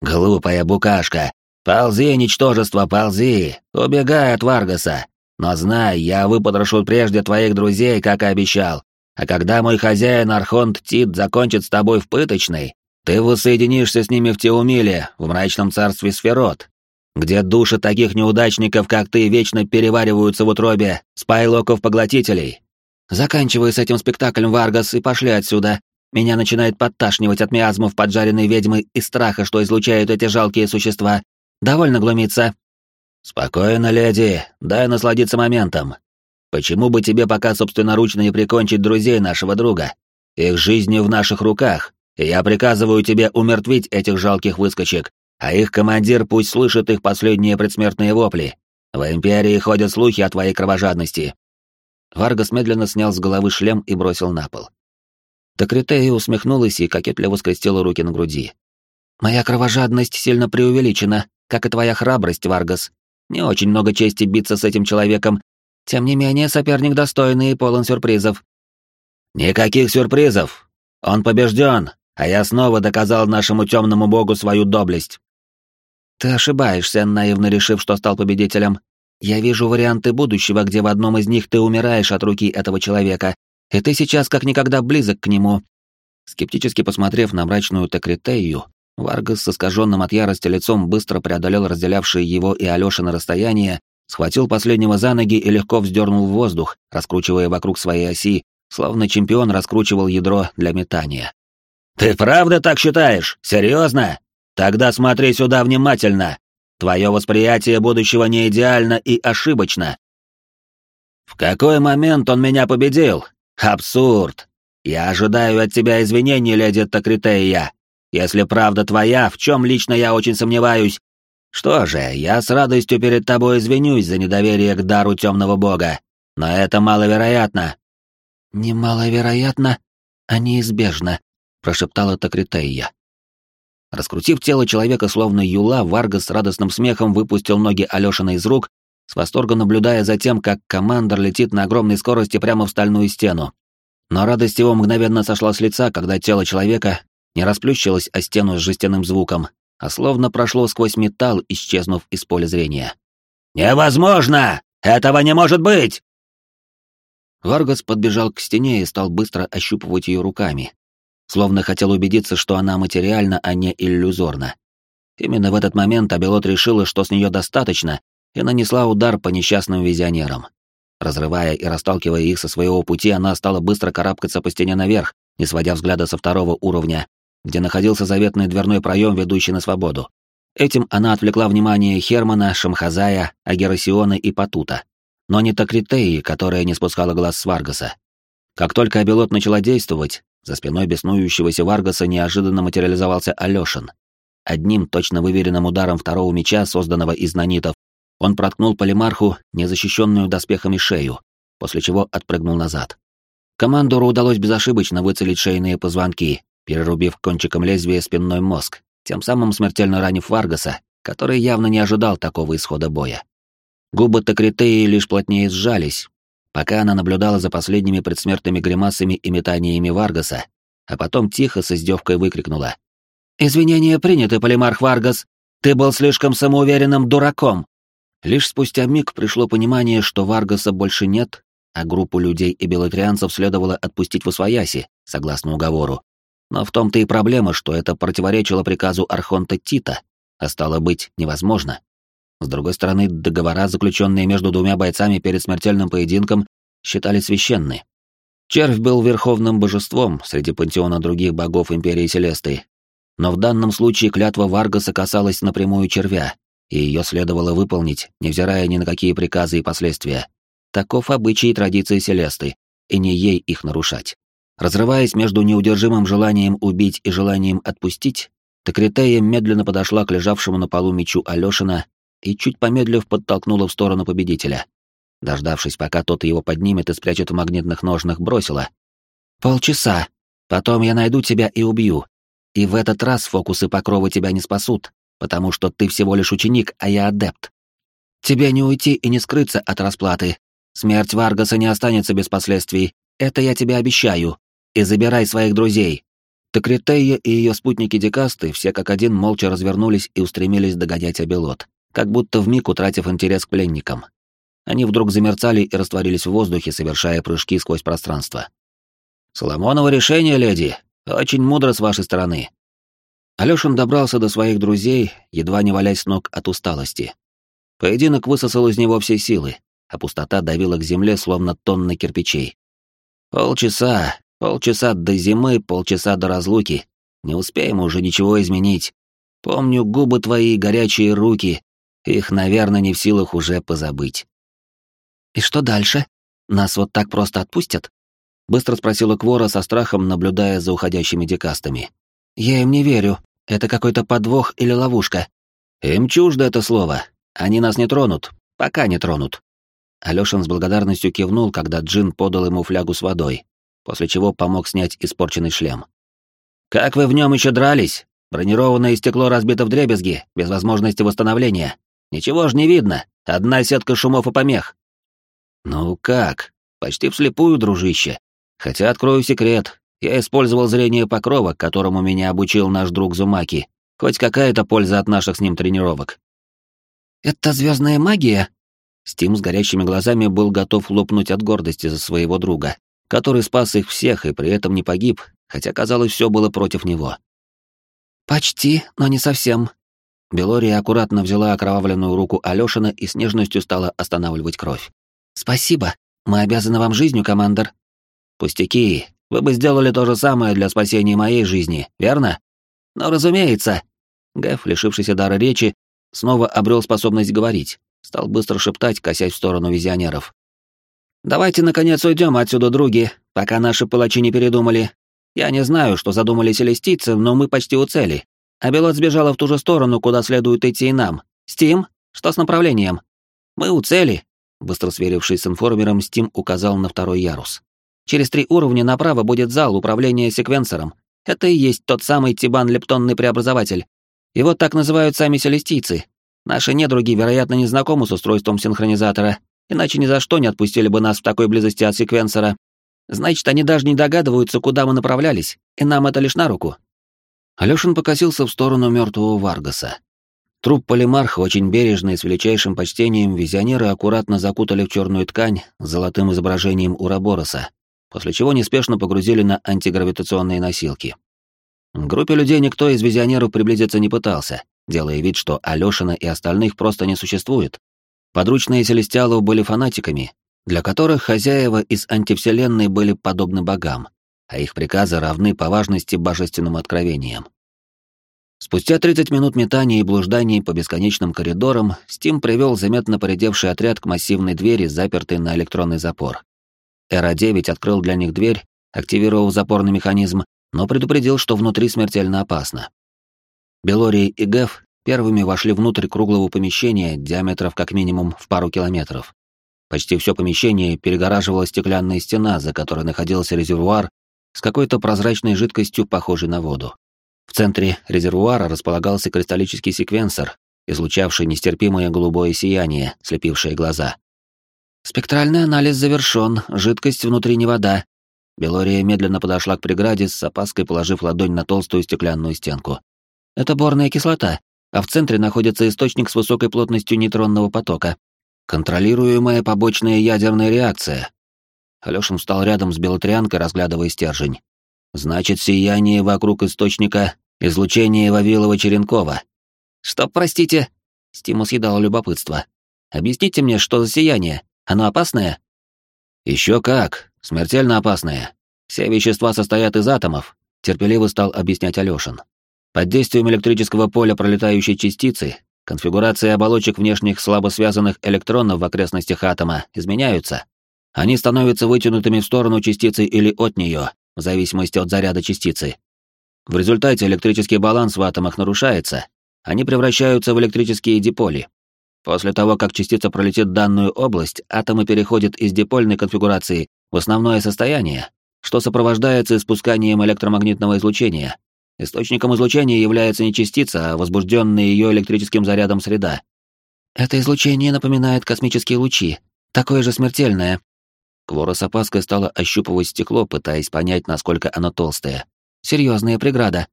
«Глупая букашка! Ползи, ничтожество, ползи! Убегай от Варгаса! Но знай, я выпотрошу прежде твоих друзей, как и обещал, а когда мой хозяин Архонт Тит закончит с тобой в пыточной, ты воссоединишься с ними в Теумиле, в мрачном царстве Сферот, где души таких неудачников, как ты, вечно перевариваются в утробе спайлоков-поглотителей. Заканчивай с этим спектаклем, Варгас, и пошли отсюда. Меня начинает подташнивать от миазмов поджаренной ведьмы и страха, что излучают эти жалкие существа. Довольно глумиться. Спокойно, леди, дай насладиться моментом. Почему бы тебе пока собственноручно не прикончить друзей нашего друга? Их жизни в наших руках, и я приказываю тебе умертвить этих жалких выскочек, а их командир пусть слышит их последние предсмертные вопли. В Империи ходят слухи о твоей кровожадности». Варгас медленно снял с головы шлем и бросил на пол. Токритея усмехнулась и кокетливо скрестила руки на груди. «Моя кровожадность сильно преувеличена, как и твоя храбрость, Варгас. Не очень много чести биться с этим человеком. Тем не менее, соперник достойный и полон сюрпризов». «Никаких сюрпризов! Он побежден, а я снова доказал нашему темному богу свою доблесть. Ты ошибаешься, наивно решив, что стал победителем. Я вижу варианты будущего, где в одном из них ты умираешь от руки этого человека, и ты сейчас как никогда близок к нему. Скептически посмотрев на мрачную Текритею, Варгас с искаженным от ярости лицом быстро преодолел разделявшее его и Алёши на расстояние, схватил последнего за ноги и легко вздернул в воздух, раскручивая вокруг своей оси, словно чемпион раскручивал ядро для метания. «Ты правда так считаешь? Серьезно? Тогда смотри сюда внимательно. Твое восприятие будущего не идеально и ошибочно. В какой момент он меня победил? Абсурд. Я ожидаю от тебя извинений, леди Токритея. Если правда твоя, в чем лично я очень сомневаюсь. Что же, я с радостью перед тобой извинюсь за недоверие к дару темного бога. Но это маловероятно. Не маловероятно, а неизбежно, прошептала Токритея. Раскрутив тело человека словно юла, Варга с радостным смехом выпустил ноги Алёшина из рук, с восторгом наблюдая за тем, как командор летит на огромной скорости прямо в стальную стену. Но радость его мгновенно сошла с лица, когда тело человека не расплющилось о стену с жестяным звуком, а словно прошло сквозь металл, исчезнув из поля зрения. «Невозможно! Этого не может быть!» Варгас подбежал к стене и стал быстро ощупывать ее руками, словно хотел убедиться, что она материальна, а не иллюзорна. Именно в этот момент Абелот решила, что с нее достаточно, и нанесла удар по несчастным визионерам. Разрывая и расталкивая их со своего пути, она стала быстро карабкаться по стене наверх, не сводя взгляда со второго уровня, где находился заветный дверной проем, ведущий на свободу. Этим она отвлекла внимание Хермана, Шамхазая, Агерасиона и Патута, но не Токритеи, которая не спускала глаз с Варгаса. Как только Абелот начала действовать, за спиной беснующегося Варгаса неожиданно материализовался Алёшин. Одним точно выверенным ударом второго меча, созданного из нанитов, он проткнул полимарху, незащищенную доспехами шею, после чего отпрыгнул назад. Командору удалось безошибочно выцелить шейные позвонки, перерубив кончиком лезвия спинной мозг, тем самым смертельно ранив Варгаса, который явно не ожидал такого исхода боя. Губы Токритеи лишь плотнее сжались, пока она наблюдала за последними предсмертными гримасами и метаниями Варгаса, а потом тихо с издевкой выкрикнула. «Извинения приняты, Полимарх Варгас! Ты был слишком самоуверенным дураком!» Лишь спустя миг пришло понимание, что Варгаса больше нет, а группу людей и белотрианцев следовало отпустить в Освояси, согласно уговору. Но в том-то и проблема, что это противоречило приказу Архонта Тита, а стало быть, невозможно. С другой стороны, договора, заключенные между двумя бойцами перед смертельным поединком, считались священны. Червь был верховным божеством среди пантеона других богов Империи Селесты, но в данном случае клятва Варгаса касалась напрямую червя, и ее следовало выполнить, невзирая ни на какие приказы и последствия. Таков обычай и традиции Селесты, и не ей их нарушать. Разрываясь между неудержимым желанием убить и желанием отпустить, Токритея медленно подошла к лежавшему на полу мечу Алёшина и, чуть помедлив, подтолкнула в сторону победителя. Дождавшись, пока тот его поднимет и спрячет в магнитных ножнах, бросила. «Полчаса. Потом я найду тебя и убью. И в этот раз фокусы покрова тебя не спасут потому что ты всего лишь ученик, а я адепт. Тебе не уйти и не скрыться от расплаты. Смерть Варгаса не останется без последствий, это я тебе обещаю. И забирай своих друзей». Токритея и ее спутники Декасты все как один молча развернулись и устремились догонять Абелот, как будто вмиг утратив интерес к пленникам. Они вдруг замерцали и растворились в воздухе, совершая прыжки сквозь пространство. «Соломоново решение, леди. Очень мудро с вашей стороны. Алёшин добрался до своих друзей, едва не валясь ног от усталости. Поединок высосал из него все силы, а пустота давила к земле, словно тонны кирпичей. Полчаса, полчаса до зимы, полчаса до разлуки. Не успеем уже ничего изменить. Помню губы твои, горячие руки. Их, наверное, не в силах уже позабыть. «И что дальше? Нас вот так просто отпустят?» Быстро спросила Квора со страхом, наблюдая за уходящими декастами. «Я им не верю. Это какой-то подвох или ловушка». «Им чуждо это слово. Они нас не тронут. Пока не тронут». Алёшин с благодарностью кивнул, когда Джин подал ему флягу с водой, после чего помог снять испорченный шлем. «Как вы в нем еще дрались? Бронированное стекло разбито в дребезги, без возможности восстановления. Ничего ж не видно. Одна сетка шумов и помех». «Ну как? Почти вслепую, дружище. Хотя открою секрет, я использовал зрение покрова, которому меня обучил наш друг Зумаки. Хоть какая-то польза от наших с ним тренировок. «Это звездная магия?» Стим с горящими глазами был готов лопнуть от гордости за своего друга, который спас их всех и при этом не погиб, хотя, казалось, все было против него. «Почти, но не совсем». Белория аккуратно взяла окровавленную руку Алёшина и с нежностью стала останавливать кровь. «Спасибо. Мы обязаны вам жизнью, командор». «Пустяки. Вы бы сделали то же самое для спасения моей жизни, верно? Но разумеется. Гэф, лишившийся дара речи, снова обрел способность говорить, стал быстро шептать, косясь в сторону визионеров. «Давайте, наконец, уйдем отсюда, други, пока наши палачи не передумали. Я не знаю, что задумали селестийцы, но мы почти у цели. А Белот сбежала в ту же сторону, куда следует идти и нам. Стим, что с направлением? Мы у цели». Быстро сверившись с информером, Стим указал на второй ярус. Через три уровня направо будет зал управления секвенсором. Это и есть тот самый Тибан-лептонный преобразователь. Его так называют сами селестийцы. Наши недруги, вероятно, не знакомы с устройством синхронизатора, иначе ни за что не отпустили бы нас в такой близости от секвенсора. Значит, они даже не догадываются, куда мы направлялись, и нам это лишь на руку. Алёшин покосился в сторону мертвого Варгаса. Труп полимарха, очень бережный, с величайшим почтением, визионеры аккуратно закутали в черную ткань с золотым изображением Урабороса, после чего неспешно погрузили на антигравитационные носилки. К группе людей никто из визионеров приблизиться не пытался, делая вид, что Алёшина и остальных просто не существует. Подручные Селестиалов были фанатиками, для которых хозяева из антивселенной были подобны богам, а их приказы равны по важности божественным откровениям. Спустя 30 минут метаний и блужданий по бесконечным коридорам, Стим привел заметно поредевший отряд к массивной двери, запертой на электронный запор. Эра-9 открыл для них дверь, активировав запорный механизм, но предупредил, что внутри смертельно опасно. Белорий и Геф первыми вошли внутрь круглого помещения диаметров как минимум в пару километров. Почти все помещение перегораживала стеклянная стена, за которой находился резервуар с какой-то прозрачной жидкостью, похожей на воду. В центре резервуара располагался кристаллический секвенсор, излучавший нестерпимое голубое сияние, слепившее глаза. «Спектральный анализ завершен, жидкость внутри не вода». Белория медленно подошла к преграде, с опаской положив ладонь на толстую стеклянную стенку. «Это борная кислота, а в центре находится источник с высокой плотностью нейтронного потока. Контролируемая побочная ядерная реакция». Алёшин встал рядом с белотрианкой, разглядывая стержень. Значит, сияние вокруг источника — излучение Вавилова-Черенкова. Что, простите? Стимус съедал любопытство. Объясните мне, что за сияние? Оно опасное? Еще как, смертельно опасное. Все вещества состоят из атомов, терпеливо стал объяснять Алёшин. Под действием электрического поля пролетающей частицы конфигурации оболочек внешних слабо связанных электронов в окрестностях атома изменяются. Они становятся вытянутыми в сторону частицы или от нее, в зависимости от заряда частицы. В результате электрический баланс в атомах нарушается, они превращаются в электрические диполи. После того, как частица пролетит данную область, атомы переходят из дипольной конфигурации в основное состояние, что сопровождается испусканием электромагнитного излучения. Источником излучения является не частица, а возбужденная ее электрическим зарядом среда. Это излучение напоминает космические лучи, такое же смертельное, Квора с опаской стала ощупывать стекло, пытаясь понять, насколько оно толстое. Серьезная преграда.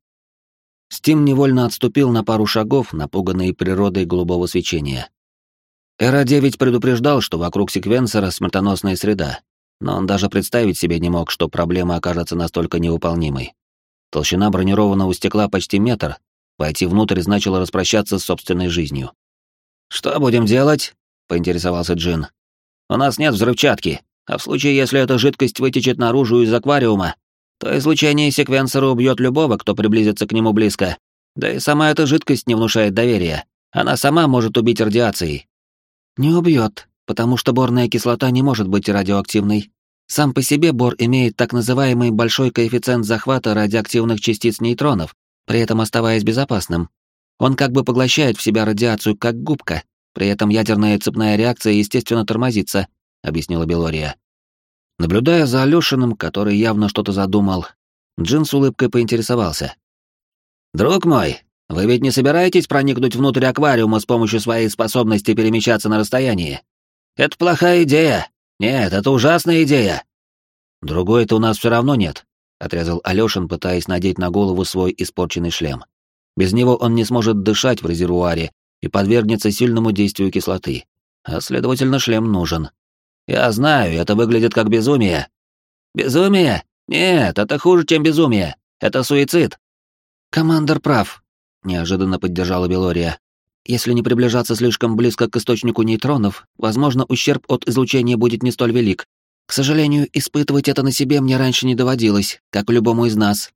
Стим невольно отступил на пару шагов, напуганный природой голубого свечения. Эра-9 предупреждал, что вокруг секвенсора смертоносная среда, но он даже представить себе не мог, что проблема окажется настолько невыполнимой. Толщина бронированного стекла почти метр, войти внутрь значило распрощаться с собственной жизнью. «Что будем делать?» — поинтересовался Джин. «У нас нет взрывчатки, а в случае, если эта жидкость вытечет наружу из аквариума, то излучение секвенсора убьет любого, кто приблизится к нему близко. Да и сама эта жидкость не внушает доверия. Она сама может убить радиацией. Не убьет, потому что борная кислота не может быть радиоактивной. Сам по себе бор имеет так называемый большой коэффициент захвата радиоактивных частиц нейтронов, при этом оставаясь безопасным. Он как бы поглощает в себя радиацию как губка, при этом ядерная цепная реакция естественно тормозится, — объяснила Белория. Наблюдая за Алёшиным, который явно что-то задумал, Джин с улыбкой поинтересовался. «Друг мой, вы ведь не собираетесь проникнуть внутрь аквариума с помощью своей способности перемещаться на расстоянии? Это плохая идея. Нет, это ужасная идея». «Другой-то у нас все равно нет», — отрезал Алёшин, пытаясь надеть на голову свой испорченный шлем. «Без него он не сможет дышать в резервуаре и подвергнется сильному действию кислоты, а, следовательно, шлем нужен. Я знаю, это выглядит как безумие. Безумие? Нет, это хуже, чем безумие. Это суицид. Командор прав, неожиданно поддержала Белория. Если не приближаться слишком близко к источнику нейтронов, возможно, ущерб от излучения будет не столь велик. К сожалению, испытывать это на себе мне раньше не доводилось, как любому из нас.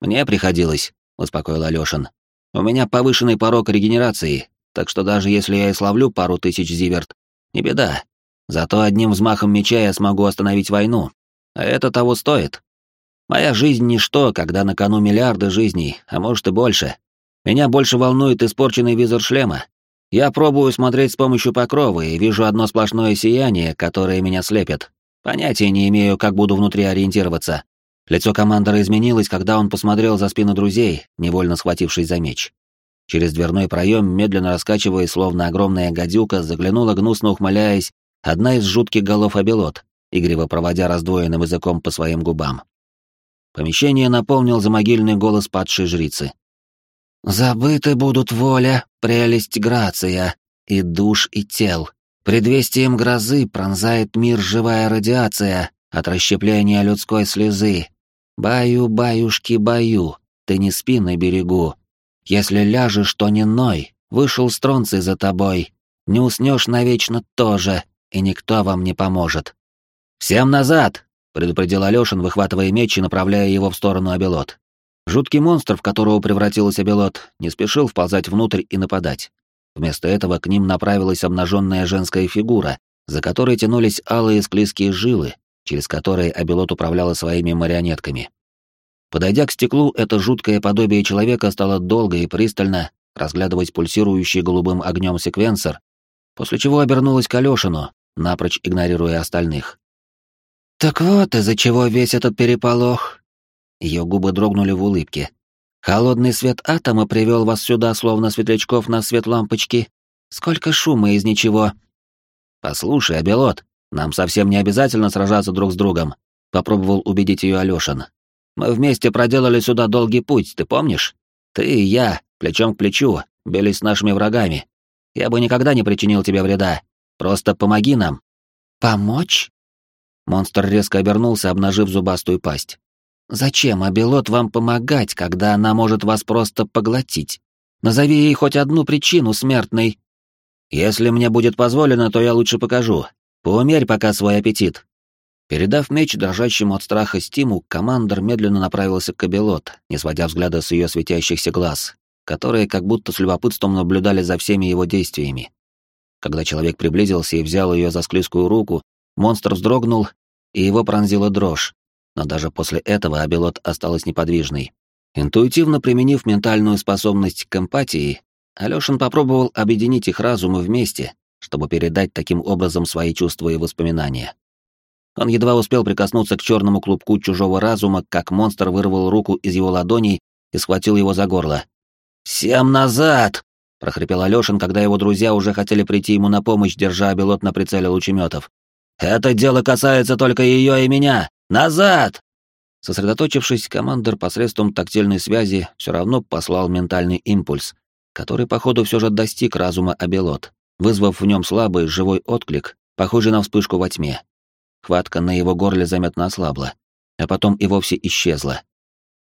Мне приходилось, успокоил Алёшин. У меня повышенный порог регенерации, так что даже если я и славлю пару тысяч зиверт, не беда, Зато одним взмахом меча я смогу остановить войну. А это того стоит. Моя жизнь — ничто, когда на кону миллиарды жизней, а может и больше. Меня больше волнует испорченный визор шлема. Я пробую смотреть с помощью покрова и вижу одно сплошное сияние, которое меня слепит. Понятия не имею, как буду внутри ориентироваться. Лицо командора изменилось, когда он посмотрел за спину друзей, невольно схватившись за меч. Через дверной проем, медленно раскачиваясь, словно огромная гадюка, заглянула, гнусно ухмыляясь, Одна из жутких голов обелот, игриво проводя раздвоенным языком по своим губам. Помещение наполнил замогильный голос падшей жрицы. «Забыты будут воля, прелесть, грация, и душ, и тел. Предвестием грозы пронзает мир живая радиация от расщепления людской слезы. Баю, баюшки, баю, ты не спи на берегу. Если ляжешь, то не ной, вышел стронций за тобой, Не уснешь навечно тоже, и никто вам не поможет. «Всем назад!» — предупредил Алёшин, выхватывая меч и направляя его в сторону Абелот. Жуткий монстр, в которого превратился Абелот, не спешил вползать внутрь и нападать. Вместо этого к ним направилась обнаженная женская фигура, за которой тянулись алые склизкие жилы, через которые Абелот управляла своими марионетками. Подойдя к стеклу, это жуткое подобие человека стало долго и пристально разглядывать пульсирующий голубым огнем секвенсор, после чего обернулась к Алёшину, напрочь игнорируя остальных. «Так вот из-за чего весь этот переполох». Ее губы дрогнули в улыбке. «Холодный свет атома привел вас сюда, словно светлячков на свет лампочки. Сколько шума из ничего». «Послушай, Абелот, нам совсем не обязательно сражаться друг с другом», — попробовал убедить ее Алёшин. «Мы вместе проделали сюда долгий путь, ты помнишь? Ты и я, плечом к плечу, бились с нашими врагами. Я бы никогда не причинил тебе вреда. Просто помоги нам». «Помочь?» Монстр резко обернулся, обнажив зубастую пасть. «Зачем, Абелот, вам помогать, когда она может вас просто поглотить? Назови ей хоть одну причину, смертной». «Если мне будет позволено, то я лучше покажу. Поумерь пока свой аппетит». Передав меч дрожащему от страха Стиму, командор медленно направился к Абелот, не сводя взгляда с ее светящихся глаз, которые как будто с любопытством наблюдали за всеми его действиями. Когда человек приблизился и взял ее за склизкую руку, монстр вздрогнул, и его пронзила дрожь, но даже после этого Абелот осталась неподвижной. Интуитивно применив ментальную способность к эмпатии, Алёшин попробовал объединить их разумы вместе, чтобы передать таким образом свои чувства и воспоминания. Он едва успел прикоснуться к черному клубку чужого разума, как монстр вырвал руку из его ладоней и схватил его за горло. «Всем назад!» — прохрипел Алёшин, когда его друзья уже хотели прийти ему на помощь, держа белот на прицеле лучеметов. «Это дело касается только ее и меня! Назад!» Сосредоточившись, командир посредством тактильной связи все равно послал ментальный импульс, который, походу, все же достиг разума Абелот, вызвав в нем слабый живой отклик, похожий на вспышку во тьме. Хватка на его горле заметно ослабла, а потом и вовсе исчезла,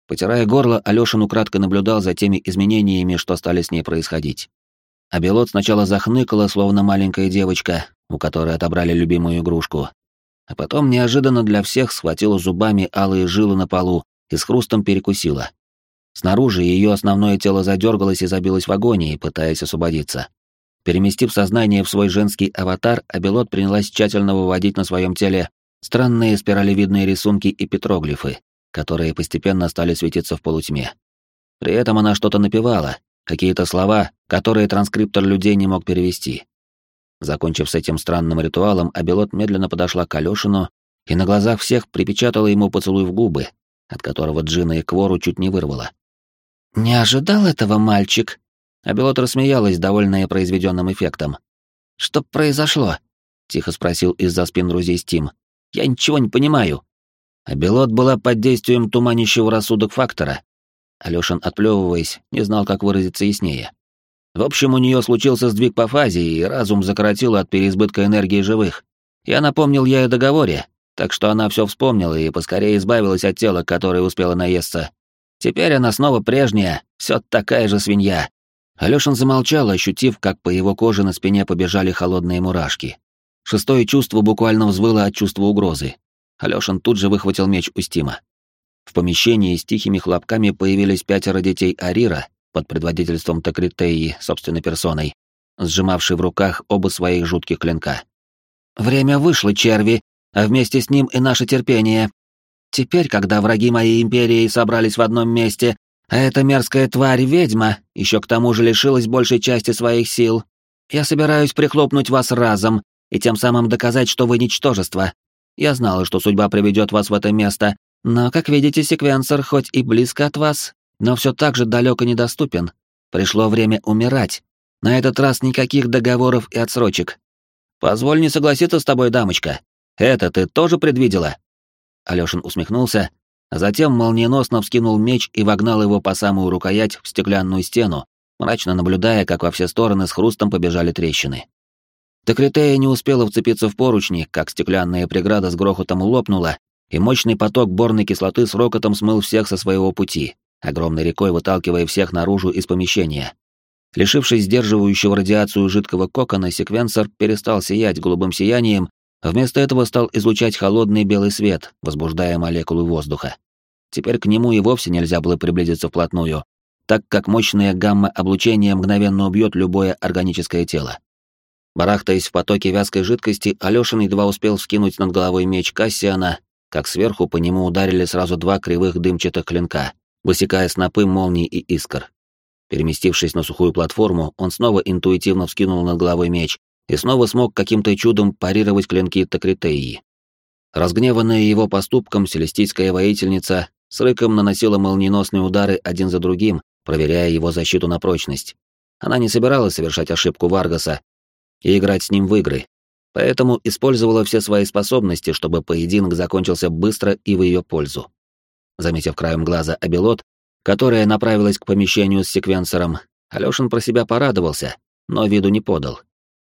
Потирая горло, Алёшин украдко наблюдал за теми изменениями, что стали с ней происходить. А Белот сначала захныкала, словно маленькая девочка, у которой отобрали любимую игрушку. А потом неожиданно для всех схватила зубами алые жилы на полу и с хрустом перекусила. Снаружи ее основное тело задергалось и забилось в агонии, пытаясь освободиться. Переместив сознание в свой женский аватар, Абелот принялась тщательно выводить на своем теле странные спиралевидные рисунки и петроглифы, которые постепенно стали светиться в полутьме. При этом она что-то напевала, какие-то слова, которые транскриптор людей не мог перевести. Закончив с этим странным ритуалом, Абелот медленно подошла к Алёшину и на глазах всех припечатала ему поцелуй в губы, от которого Джина и Квору чуть не вырвала. «Не ожидал этого, мальчик?» Абелот рассмеялась, довольная произведенным эффектом. «Что произошло?» — тихо спросил из-за спин друзей Стим. «Я ничего не понимаю». А Белот была под действием туманящего рассудок фактора. Алёшин, отплёвываясь, не знал, как выразиться яснее. В общем, у неё случился сдвиг по фазе, и разум закоротило от переизбытка энергии живых. Я напомнил ей о договоре, так что она всё вспомнила и поскорее избавилась от тела, которое успела наесться. Теперь она снова прежняя, всё такая же свинья. Алёшин замолчал, ощутив, как по его коже на спине побежали холодные мурашки. Шестое чувство буквально взвыло от чувства угрозы. Алёшин тут же выхватил меч у Стима. В помещении с тихими хлопками появились пятеро детей Арира под предводительством Токритеи собственной персоной, сжимавший в руках оба своих жутких клинка. «Время вышло, черви, а вместе с ним и наше терпение. Теперь, когда враги моей империи собрались в одном месте, а эта мерзкая тварь-ведьма еще к тому же лишилась большей части своих сил, я собираюсь прихлопнуть вас разом и тем самым доказать, что вы ничтожество, я знала, что судьба приведет вас в это место, но, как видите, секвенсор хоть и близко от вас, но все так же далеко недоступен. Пришло время умирать. На этот раз никаких договоров и отсрочек. Позволь не согласиться с тобой, дамочка. Это ты тоже предвидела?» Алёшин усмехнулся, а затем молниеносно вскинул меч и вогнал его по самую рукоять в стеклянную стену, мрачно наблюдая, как во все стороны с хрустом побежали трещины. Декретея не успела вцепиться в поручни, как стеклянная преграда с грохотом лопнула, и мощный поток борной кислоты с рокотом смыл всех со своего пути, огромной рекой выталкивая всех наружу из помещения. Лишившись сдерживающего радиацию жидкого кокона, секвенсор перестал сиять голубым сиянием, а вместо этого стал излучать холодный белый свет, возбуждая молекулы воздуха. Теперь к нему и вовсе нельзя было приблизиться вплотную, так как мощное гамма-облучение мгновенно убьет любое органическое тело. Барахтаясь в потоке вязкой жидкости, Алёшин едва успел вскинуть над головой меч Кассиана, как сверху по нему ударили сразу два кривых дымчатых клинка, высекая снопы молний и искр. Переместившись на сухую платформу, он снова интуитивно вскинул над головой меч и снова смог каким-то чудом парировать клинки Токритеи. Разгневанная его поступком, селестийская воительница с рыком наносила молниеносные удары один за другим, проверяя его защиту на прочность. Она не собиралась совершать ошибку Варгаса и играть с ним в игры, поэтому использовала все свои способности, чтобы поединок закончился быстро и в ее пользу. Заметив краем глаза Абелот, которая направилась к помещению с секвенсором, Алёшин про себя порадовался, но виду не подал.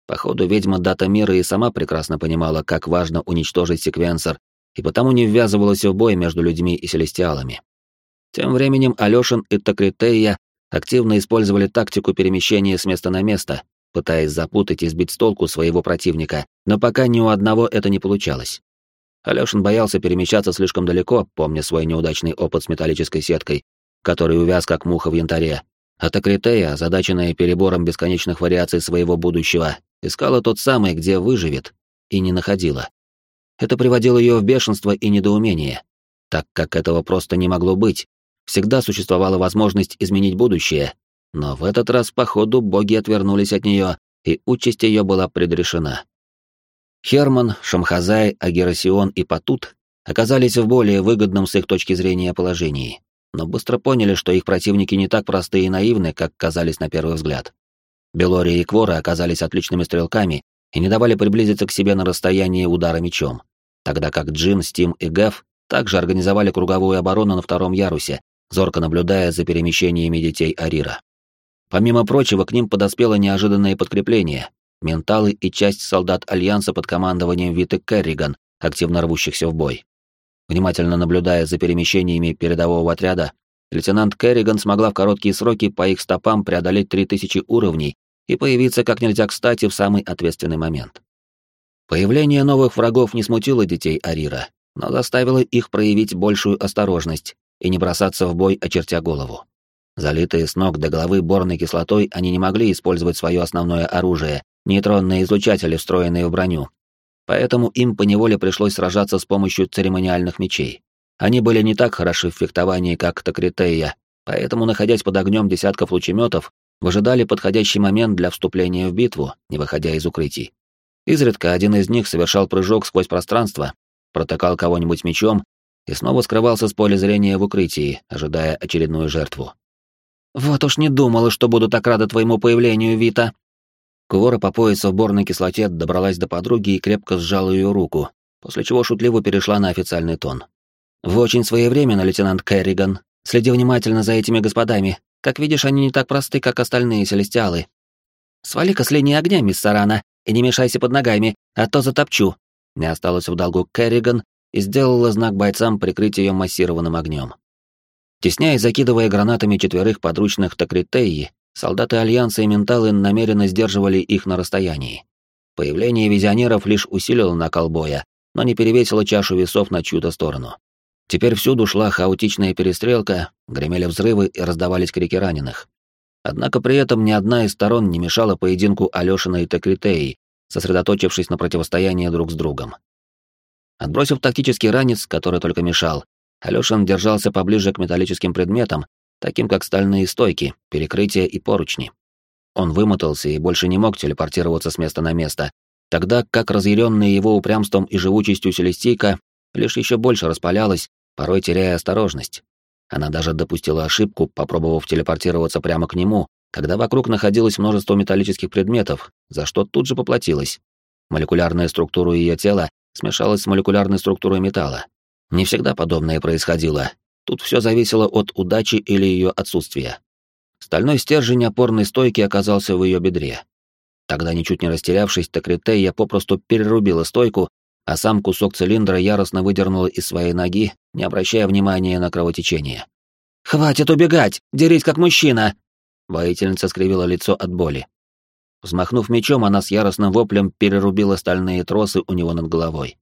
Походу, ведьма Дата Мира и сама прекрасно понимала, как важно уничтожить секвенсор, и потому не ввязывалась в бой между людьми и селестиалами. Тем временем Алёшин и Токритея активно использовали тактику перемещения с места на место, пытаясь запутать и сбить с толку своего противника, но пока ни у одного это не получалось. Алёшин боялся перемещаться слишком далеко, помня свой неудачный опыт с металлической сеткой, который увяз как муха в янтаре, а Токритея, озадаченная перебором бесконечных вариаций своего будущего, искала тот самый, где выживет, и не находила. Это приводило ее в бешенство и недоумение, так как этого просто не могло быть. Всегда существовала возможность изменить будущее, но в этот раз, походу, боги отвернулись от нее, и участь ее была предрешена. Херман, Шамхазай, Агерасион и Патут оказались в более выгодном с их точки зрения положении, но быстро поняли, что их противники не так просты и наивны, как казались на первый взгляд. Белория и Квора оказались отличными стрелками и не давали приблизиться к себе на расстояние удара мечом, тогда как Джин, Стим и Гэв также организовали круговую оборону на втором ярусе, зорко наблюдая за перемещениями детей Арира. Помимо прочего, к ним подоспело неожиданное подкрепление — менталы и часть солдат Альянса под командованием Виты Керриган, активно рвущихся в бой. Внимательно наблюдая за перемещениями передового отряда, лейтенант Керриган смогла в короткие сроки по их стопам преодолеть 3000 уровней и появиться как нельзя кстати в самый ответственный момент. Появление новых врагов не смутило детей Арира, но заставило их проявить большую осторожность и не бросаться в бой, очертя голову. Залитые с ног до головы борной кислотой, они не могли использовать свое основное оружие — нейтронные излучатели, встроенные в броню. Поэтому им поневоле пришлось сражаться с помощью церемониальных мечей. Они были не так хороши в фехтовании, как Токритея, поэтому, находясь под огнем десятков лучеметов, выжидали подходящий момент для вступления в битву, не выходя из укрытий. Изредка один из них совершал прыжок сквозь пространство, протыкал кого-нибудь мечом и снова скрывался с поля зрения в укрытии, ожидая очередную жертву. «Вот уж не думала, что буду так рада твоему появлению, Вита!» Квора по поясу в борной кислоте добралась до подруги и крепко сжала ее руку, после чего шутливо перешла на официальный тон. «Вы очень своевременно, лейтенант Керриган. Следи внимательно за этими господами. Как видишь, они не так просты, как остальные селестиалы. Свали-ка с линии огня, мисс Сарана, и не мешайся под ногами, а то затопчу. Не осталось в долгу Керриган и сделала знак бойцам прикрыть ее массированным огнем. Тесняя и закидывая гранатами четверых подручных Токритеи, солдаты Альянса и менталы намеренно сдерживали их на расстоянии. Появление визионеров лишь усилило накал боя, но не перевесило чашу весов на чью-то сторону. Теперь всюду шла хаотичная перестрелка, гремели взрывы и раздавались крики раненых. Однако при этом ни одна из сторон не мешала поединку Алёшина и Текритеи, сосредоточившись на противостоянии друг с другом. Отбросив тактический ранец, который только мешал, Алёшин держался поближе к металлическим предметам, таким как стальные стойки, перекрытия и поручни. Он вымотался и больше не мог телепортироваться с места на место, тогда как разъяренная его упрямством и живучестью Селестийка лишь еще больше распалялась, порой теряя осторожность. Она даже допустила ошибку, попробовав телепортироваться прямо к нему, когда вокруг находилось множество металлических предметов, за что тут же поплатилась. Молекулярная структура ее тела смешалась с молекулярной структурой металла. Не всегда подобное происходило. Тут все зависело от удачи или ее отсутствия. Стальной стержень опорной стойки оказался в ее бедре. Тогда, ничуть не растерявшись, Токритея попросту перерубила стойку а сам кусок цилиндра яростно выдернул из своей ноги, не обращая внимания на кровотечение. «Хватит убегать! Дерись как мужчина!» Воительница скривила лицо от боли. Взмахнув мечом, она с яростным воплем перерубила стальные тросы у него над головой.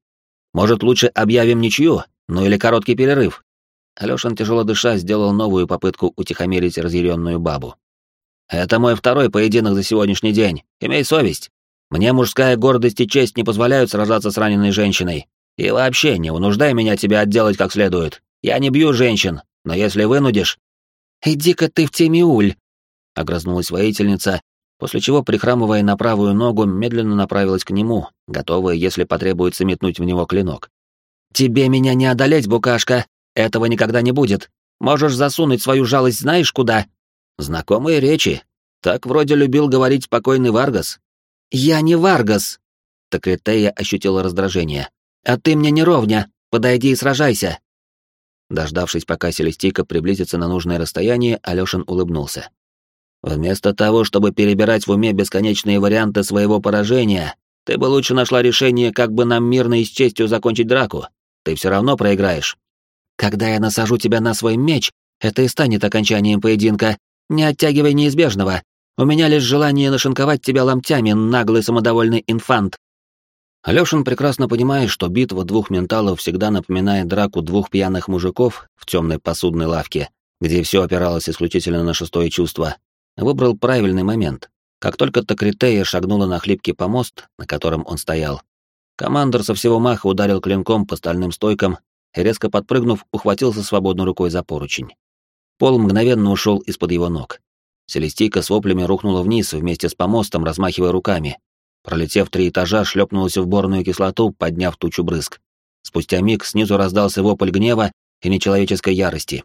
«Может, лучше объявим ничью? Ну или короткий перерыв?» Алёшин, тяжело дыша, сделал новую попытку утихомирить разъяренную бабу. «Это мой второй поединок за сегодняшний день. Имей совесть. Мне мужская гордость и честь не позволяют сражаться с раненой женщиной. И вообще, не унуждай меня тебя отделать как следует. Я не бью женщин, но если вынудишь...» «Иди-ка ты в темиуль!» — огрызнулась воительница, после чего, прихрамывая на правую ногу, медленно направилась к нему, готовая, если потребуется, метнуть в него клинок. «Тебе меня не одолеть, букашка! Этого никогда не будет! Можешь засунуть свою жалость знаешь куда!» Знакомые речи. Так вроде любил говорить спокойный Варгас. «Я не Варгас!» Токритея ощутила раздражение. «А ты мне не ровня! Подойди и сражайся!» Дождавшись, пока Селестика приблизится на нужное расстояние, Алёшин улыбнулся. «Вместо того, чтобы перебирать в уме бесконечные варианты своего поражения, ты бы лучше нашла решение, как бы нам мирно и с честью закончить драку. Ты все равно проиграешь. Когда я насажу тебя на свой меч, это и станет окончанием поединка, не оттягивай неизбежного. У меня лишь желание нашинковать тебя ломтями, наглый самодовольный инфант. Алёшин прекрасно понимает, что битва двух менталов всегда напоминает драку двух пьяных мужиков в темной посудной лавке, где все опиралось исключительно на шестое чувство, выбрал правильный момент. Как только Токритея шагнула на хлипкий помост, на котором он стоял, командор со всего маха ударил клинком по стальным стойкам и, резко подпрыгнув, ухватился свободной рукой за поручень. Пол мгновенно ушел из-под его ног. Селестийка с воплями рухнула вниз вместе с помостом, размахивая руками. Пролетев три этажа, шлепнулась в борную кислоту, подняв тучу брызг. Спустя миг снизу раздался вопль гнева и нечеловеческой ярости.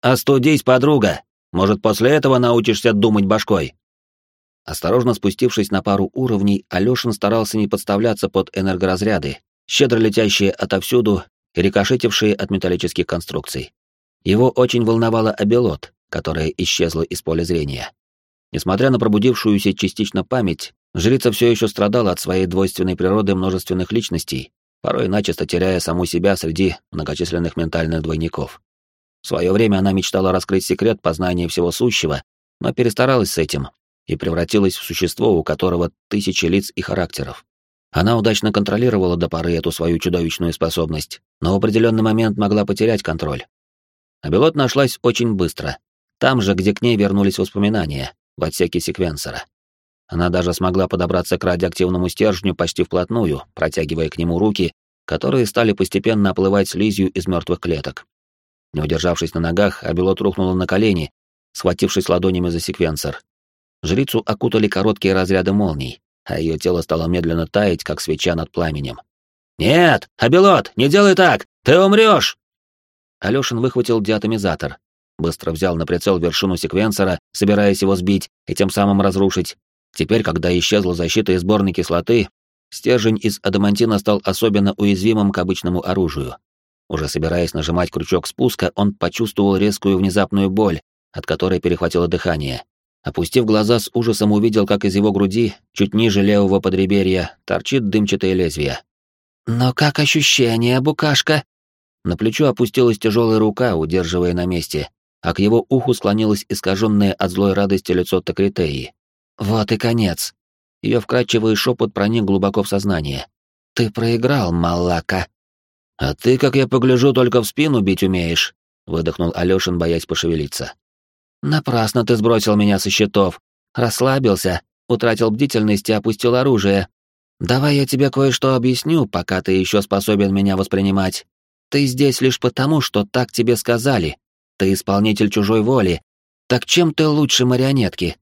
«Остудись, подруга! Может, после этого научишься думать башкой?» Осторожно спустившись на пару уровней, Алёшин старался не подставляться под энергоразряды, щедро летящие отовсюду и рикошетившие от металлических конструкций. Его очень волновала Абелот, которая исчезла из поля зрения. Несмотря на пробудившуюся частично память, жрица все еще страдала от своей двойственной природы множественных личностей, порой начисто теряя саму себя среди многочисленных ментальных двойников. В свое время она мечтала раскрыть секрет познания всего сущего, но перестаралась с этим и превратилась в существо, у которого тысячи лиц и характеров. Она удачно контролировала до поры эту свою чудовищную способность, но в определенный момент могла потерять контроль, а Белот нашлась очень быстро. Там же, где к ней вернулись воспоминания, в отсеке секвенсора. Она даже смогла подобраться к радиоактивному стержню почти вплотную, протягивая к нему руки, которые стали постепенно оплывать слизью из мертвых клеток. Не удержавшись на ногах, Абелот рухнула на колени, схватившись ладонями за секвенсор. Жрицу окутали короткие разряды молний, а ее тело стало медленно таять, как свеча над пламенем. «Нет, Абелот, не делай так! Ты умрешь!» Алёшин выхватил диатомизатор, быстро взял на прицел вершину секвенсора, собираясь его сбить и тем самым разрушить. Теперь, когда исчезла защита и сборной кислоты, стержень из адамантина стал особенно уязвимым к обычному оружию. Уже собираясь нажимать крючок спуска, он почувствовал резкую внезапную боль, от которой перехватило дыхание. Опустив глаза, с ужасом увидел, как из его груди, чуть ниже левого подреберья, торчит дымчатое лезвие. «Но как ощущение, букашка?» На плечо опустилась тяжелая рука, удерживая на месте, а к его уху склонилось искаженное от злой радости лицо Токритеи. «Вот и конец!» Ее вкрадчивый шепот проник глубоко в сознание. «Ты проиграл, малака!» «А ты, как я погляжу, только в спину бить умеешь», — выдохнул Алёшин, боясь пошевелиться. «Напрасно ты сбросил меня со счетов. Расслабился, утратил бдительность и опустил оружие. Давай я тебе кое-что объясню, пока ты еще способен меня воспринимать. Ты здесь лишь потому, что так тебе сказали. Ты исполнитель чужой воли. Так чем ты лучше марионетки?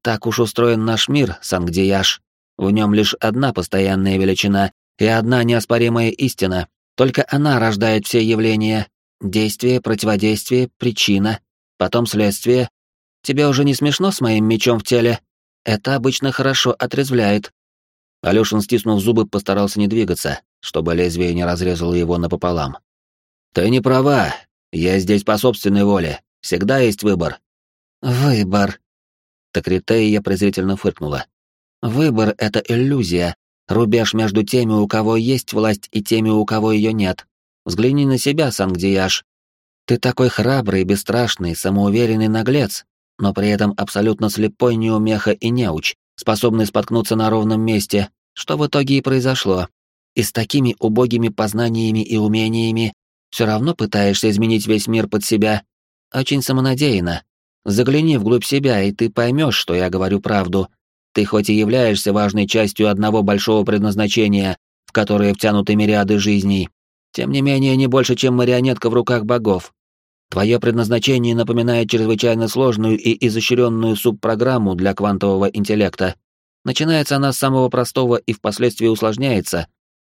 Так уж устроен наш мир, Сангдияш. В нем лишь одна постоянная величина и одна неоспоримая истина. Только она рождает все явления. Действие, противодействие, причина, потом следствие. Тебе уже не смешно с моим мечом в теле? Это обычно хорошо отрезвляет. Алёшин, стиснув зубы, постарался не двигаться, чтобы лезвие не разрезало его напополам. «Ты не права. Я здесь по собственной воле. Всегда есть выбор». «Выбор». Токритея презрительно фыркнула. «Выбор — это иллюзия, рубеж между теми, у кого есть власть, и теми, у кого ее нет. Взгляни на себя, Сангдияш. Ты такой храбрый, бесстрашный, самоуверенный наглец. но при этом абсолютно слепой неумеха и неуч, способный споткнуться на ровном месте, что в итоге и произошло. И с такими убогими познаниями и умениями все равно пытаешься изменить весь мир под себя. Очень самонадеянно. Загляни вглубь себя, и ты поймешь, что я говорю правду. Ты хоть и являешься важной частью одного большого предназначения, в которое втянуты мириады жизней, тем не менее не больше, чем марионетка в руках богов. Твое предназначение напоминает чрезвычайно сложную и изощренную субпрограмму для квантового интеллекта. Начинается она с самого простого и впоследствии усложняется,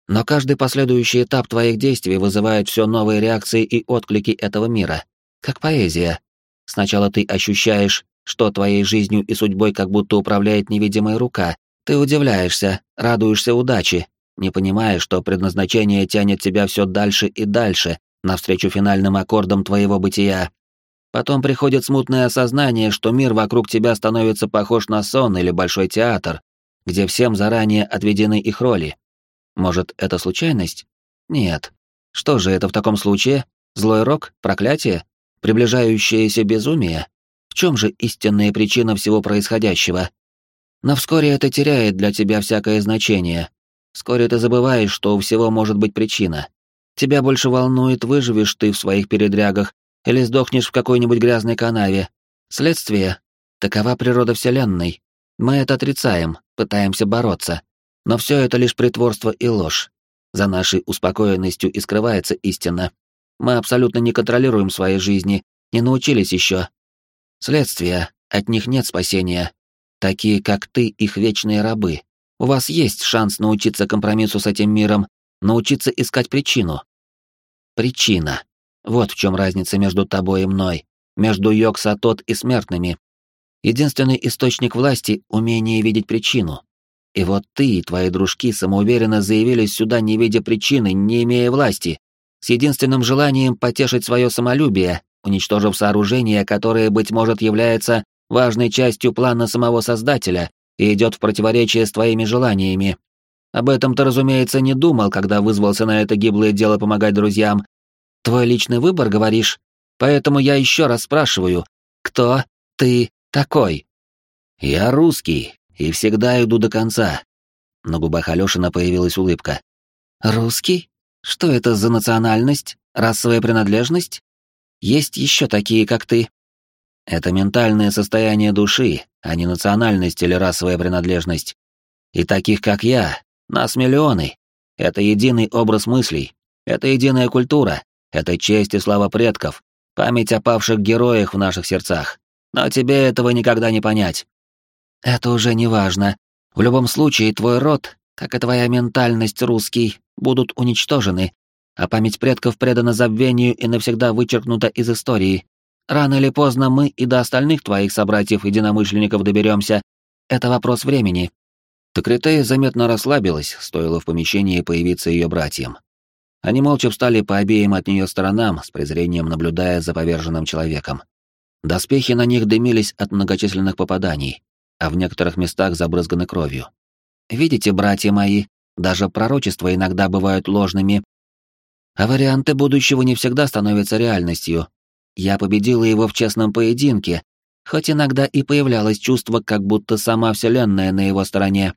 но каждый последующий этап твоих действий вызывает все новые реакции и отклики этого мира, как поэзия. Сначала ты ощущаешь, что твоей жизнью и судьбой как будто управляет невидимая рука. Ты удивляешься, радуешься удаче, не понимая, что предназначение тянет тебя все дальше и дальше, навстречу финальным аккордам твоего бытия. Потом приходит смутное осознание, что мир вокруг тебя становится похож на сон или большой театр, где всем заранее отведены их роли. Может, это случайность? Нет. Что же это в таком случае? Злой рок? Проклятие? Приближающееся безумие? В чем же истинная причина всего происходящего? Но вскоре это теряет для тебя всякое значение. Вскоре ты забываешь, что у всего может быть причина. Тебя больше волнует, выживешь ты в своих передрягах или сдохнешь в какой-нибудь грязной канаве. Следствие. Такова природа Вселенной. Мы это отрицаем, пытаемся бороться. Но все это лишь притворство и ложь. За нашей успокоенностью и скрывается истина. Мы абсолютно не контролируем свои жизни, не научились еще. Следствие. От них нет спасения. Такие, как ты, их вечные рабы. У вас есть шанс научиться компромиссу с этим миром, научиться искать причину. Причина. Вот в чем разница между тобой и мной, между Йоксатот и смертными. Единственный источник власти — умение видеть причину. И вот ты и твои дружки самоуверенно заявились сюда, не видя причины, не имея власти, с единственным желанием потешить свое самолюбие, уничтожив сооружение, которое, быть может, является важной частью плана самого Создателя и идет в противоречие с твоими желаниями. Об этом ты, разумеется, не думал, когда вызвался на это гиблое дело помогать друзьям. Твой личный выбор, говоришь? Поэтому я еще раз спрашиваю, кто ты такой? Я русский, и всегда иду до конца. На губах Алёшина появилась улыбка. Русский? Что это за национальность? Расовая принадлежность? Есть еще такие, как ты. Это ментальное состояние души, а не национальность или расовая принадлежность. И таких, как я, нас миллионы. Это единый образ мыслей. Это единая культура. Это честь и слава предков. Память о павших героях в наших сердцах. Но тебе этого никогда не понять. Это уже не важно. В любом случае, твой род, как и твоя ментальность русский, будут уничтожены, а память предков предана забвению и навсегда вычеркнута из истории. Рано или поздно мы и до остальных твоих собратьев-единомышленников доберемся. Это вопрос времени». Токритея заметно расслабилась, стоило в помещении появиться ее братьям. Они молча встали по обеим от нее сторонам, с презрением наблюдая за поверженным человеком. Доспехи на них дымились от многочисленных попаданий, а в некоторых местах забрызганы кровью. Видите, братья мои, даже пророчества иногда бывают ложными. А варианты будущего не всегда становятся реальностью. Я победила его в честном поединке, хоть иногда и появлялось чувство, как будто сама Вселенная на его стороне.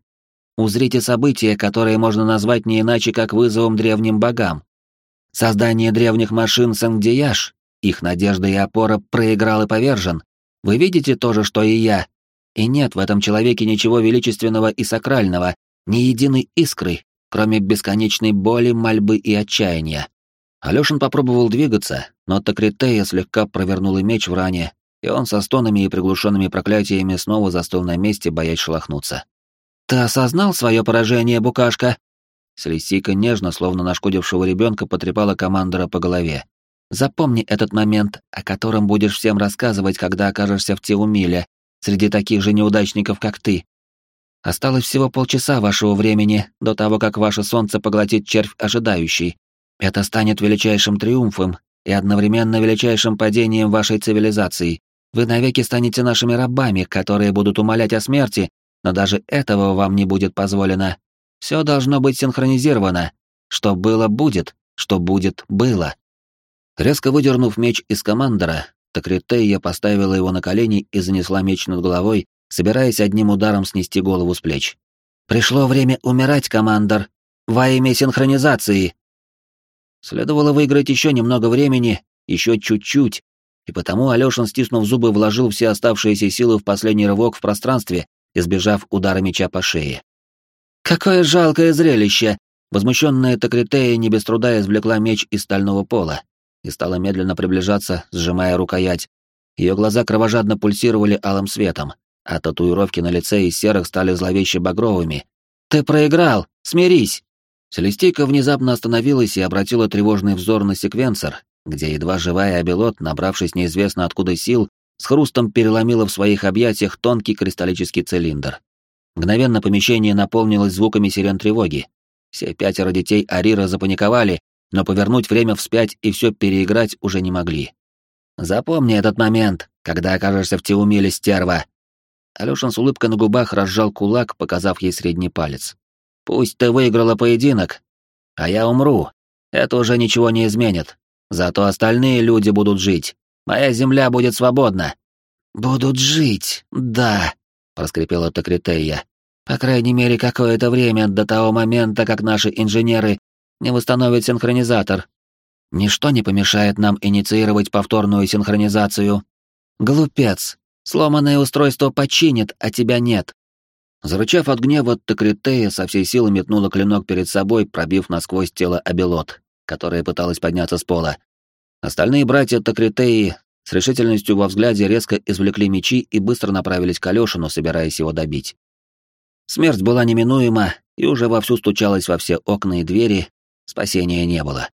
Узрите события, которые можно назвать не иначе, как вызовом древним богам. Создание древних машин Сангдияш, их надежда и опора проиграл и повержен. Вы видите то же, что и я, и нет в этом человеке ничего величественного и сакрального, ни единой искры, кроме бесконечной боли, мольбы и отчаяния. Алёшин попробовал двигаться, но Токритея слегка провернула меч в ране, и он со стонами и приглушенными проклятиями снова застыл на месте, боясь шелохнуться. «Ты осознал свое поражение, букашка?» Селестийка нежно, словно нашкодившего ребенка, потрепала командора по голове. «Запомни этот момент, о котором будешь всем рассказывать, когда окажешься в Теумиле, среди таких же неудачников, как ты. Осталось всего полчаса вашего времени до того, как ваше солнце поглотит червь ожидающий. Это станет величайшим триумфом и одновременно величайшим падением вашей цивилизации. Вы навеки станете нашими рабами, которые будут умолять о смерти, но даже этого вам не будет позволено. Все должно быть синхронизировано. Что было, будет, что будет, было. Резко выдернув меч из командора, Токритея поставила его на колени и занесла меч над головой, собираясь одним ударом снести голову с плеч. «Пришло время умирать, командор, во имя синхронизации!» Следовало выиграть еще немного времени, еще чуть-чуть, и потому Алёшин, стиснув зубы, вложил все оставшиеся силы в последний рывок в пространстве, избежав удара меча по шее. «Какое жалкое зрелище!» Возмущенная Токритея не без труда извлекла меч из стального пола и стала медленно приближаться, сжимая рукоять. Ее глаза кровожадно пульсировали алым светом, а татуировки на лице из серых стали зловеще багровыми. «Ты проиграл! Смирись!» Целестийка внезапно остановилась и обратила тревожный взор на секвенсор, где едва живая обелот, набравшись неизвестно откуда сил, с хрустом переломила в своих объятиях тонкий кристаллический цилиндр. Мгновенно помещение наполнилось звуками сирен тревоги. Все пятеро детей Арира запаниковали, но повернуть время вспять и все переиграть уже не могли. «Запомни этот момент, когда окажешься в Теумиле, стерва!» Алёшин с улыбкой на губах разжал кулак, показав ей средний палец. «Пусть ты выиграла поединок, а я умру. Это уже ничего не изменит. Зато остальные люди будут жить. Моя земля будет свободна». «Будут жить, да», — проскрипела Токритея. «По крайней мере, какое-то время до того момента, как наши инженеры не восстановят синхронизатор. Ничто не помешает нам инициировать повторную синхронизацию. Глупец, сломанное устройство починит, а тебя нет». Зарычав от гнева, Токритея со всей силы метнула клинок перед собой, пробив насквозь тело Абелот которая пыталась подняться с пола. Остальные братья Токритеи с решительностью во взгляде резко извлекли мечи и быстро направились к Алёшину, собираясь его добить. Смерть была неминуема и уже вовсю стучалась во все окна и двери, спасения не было.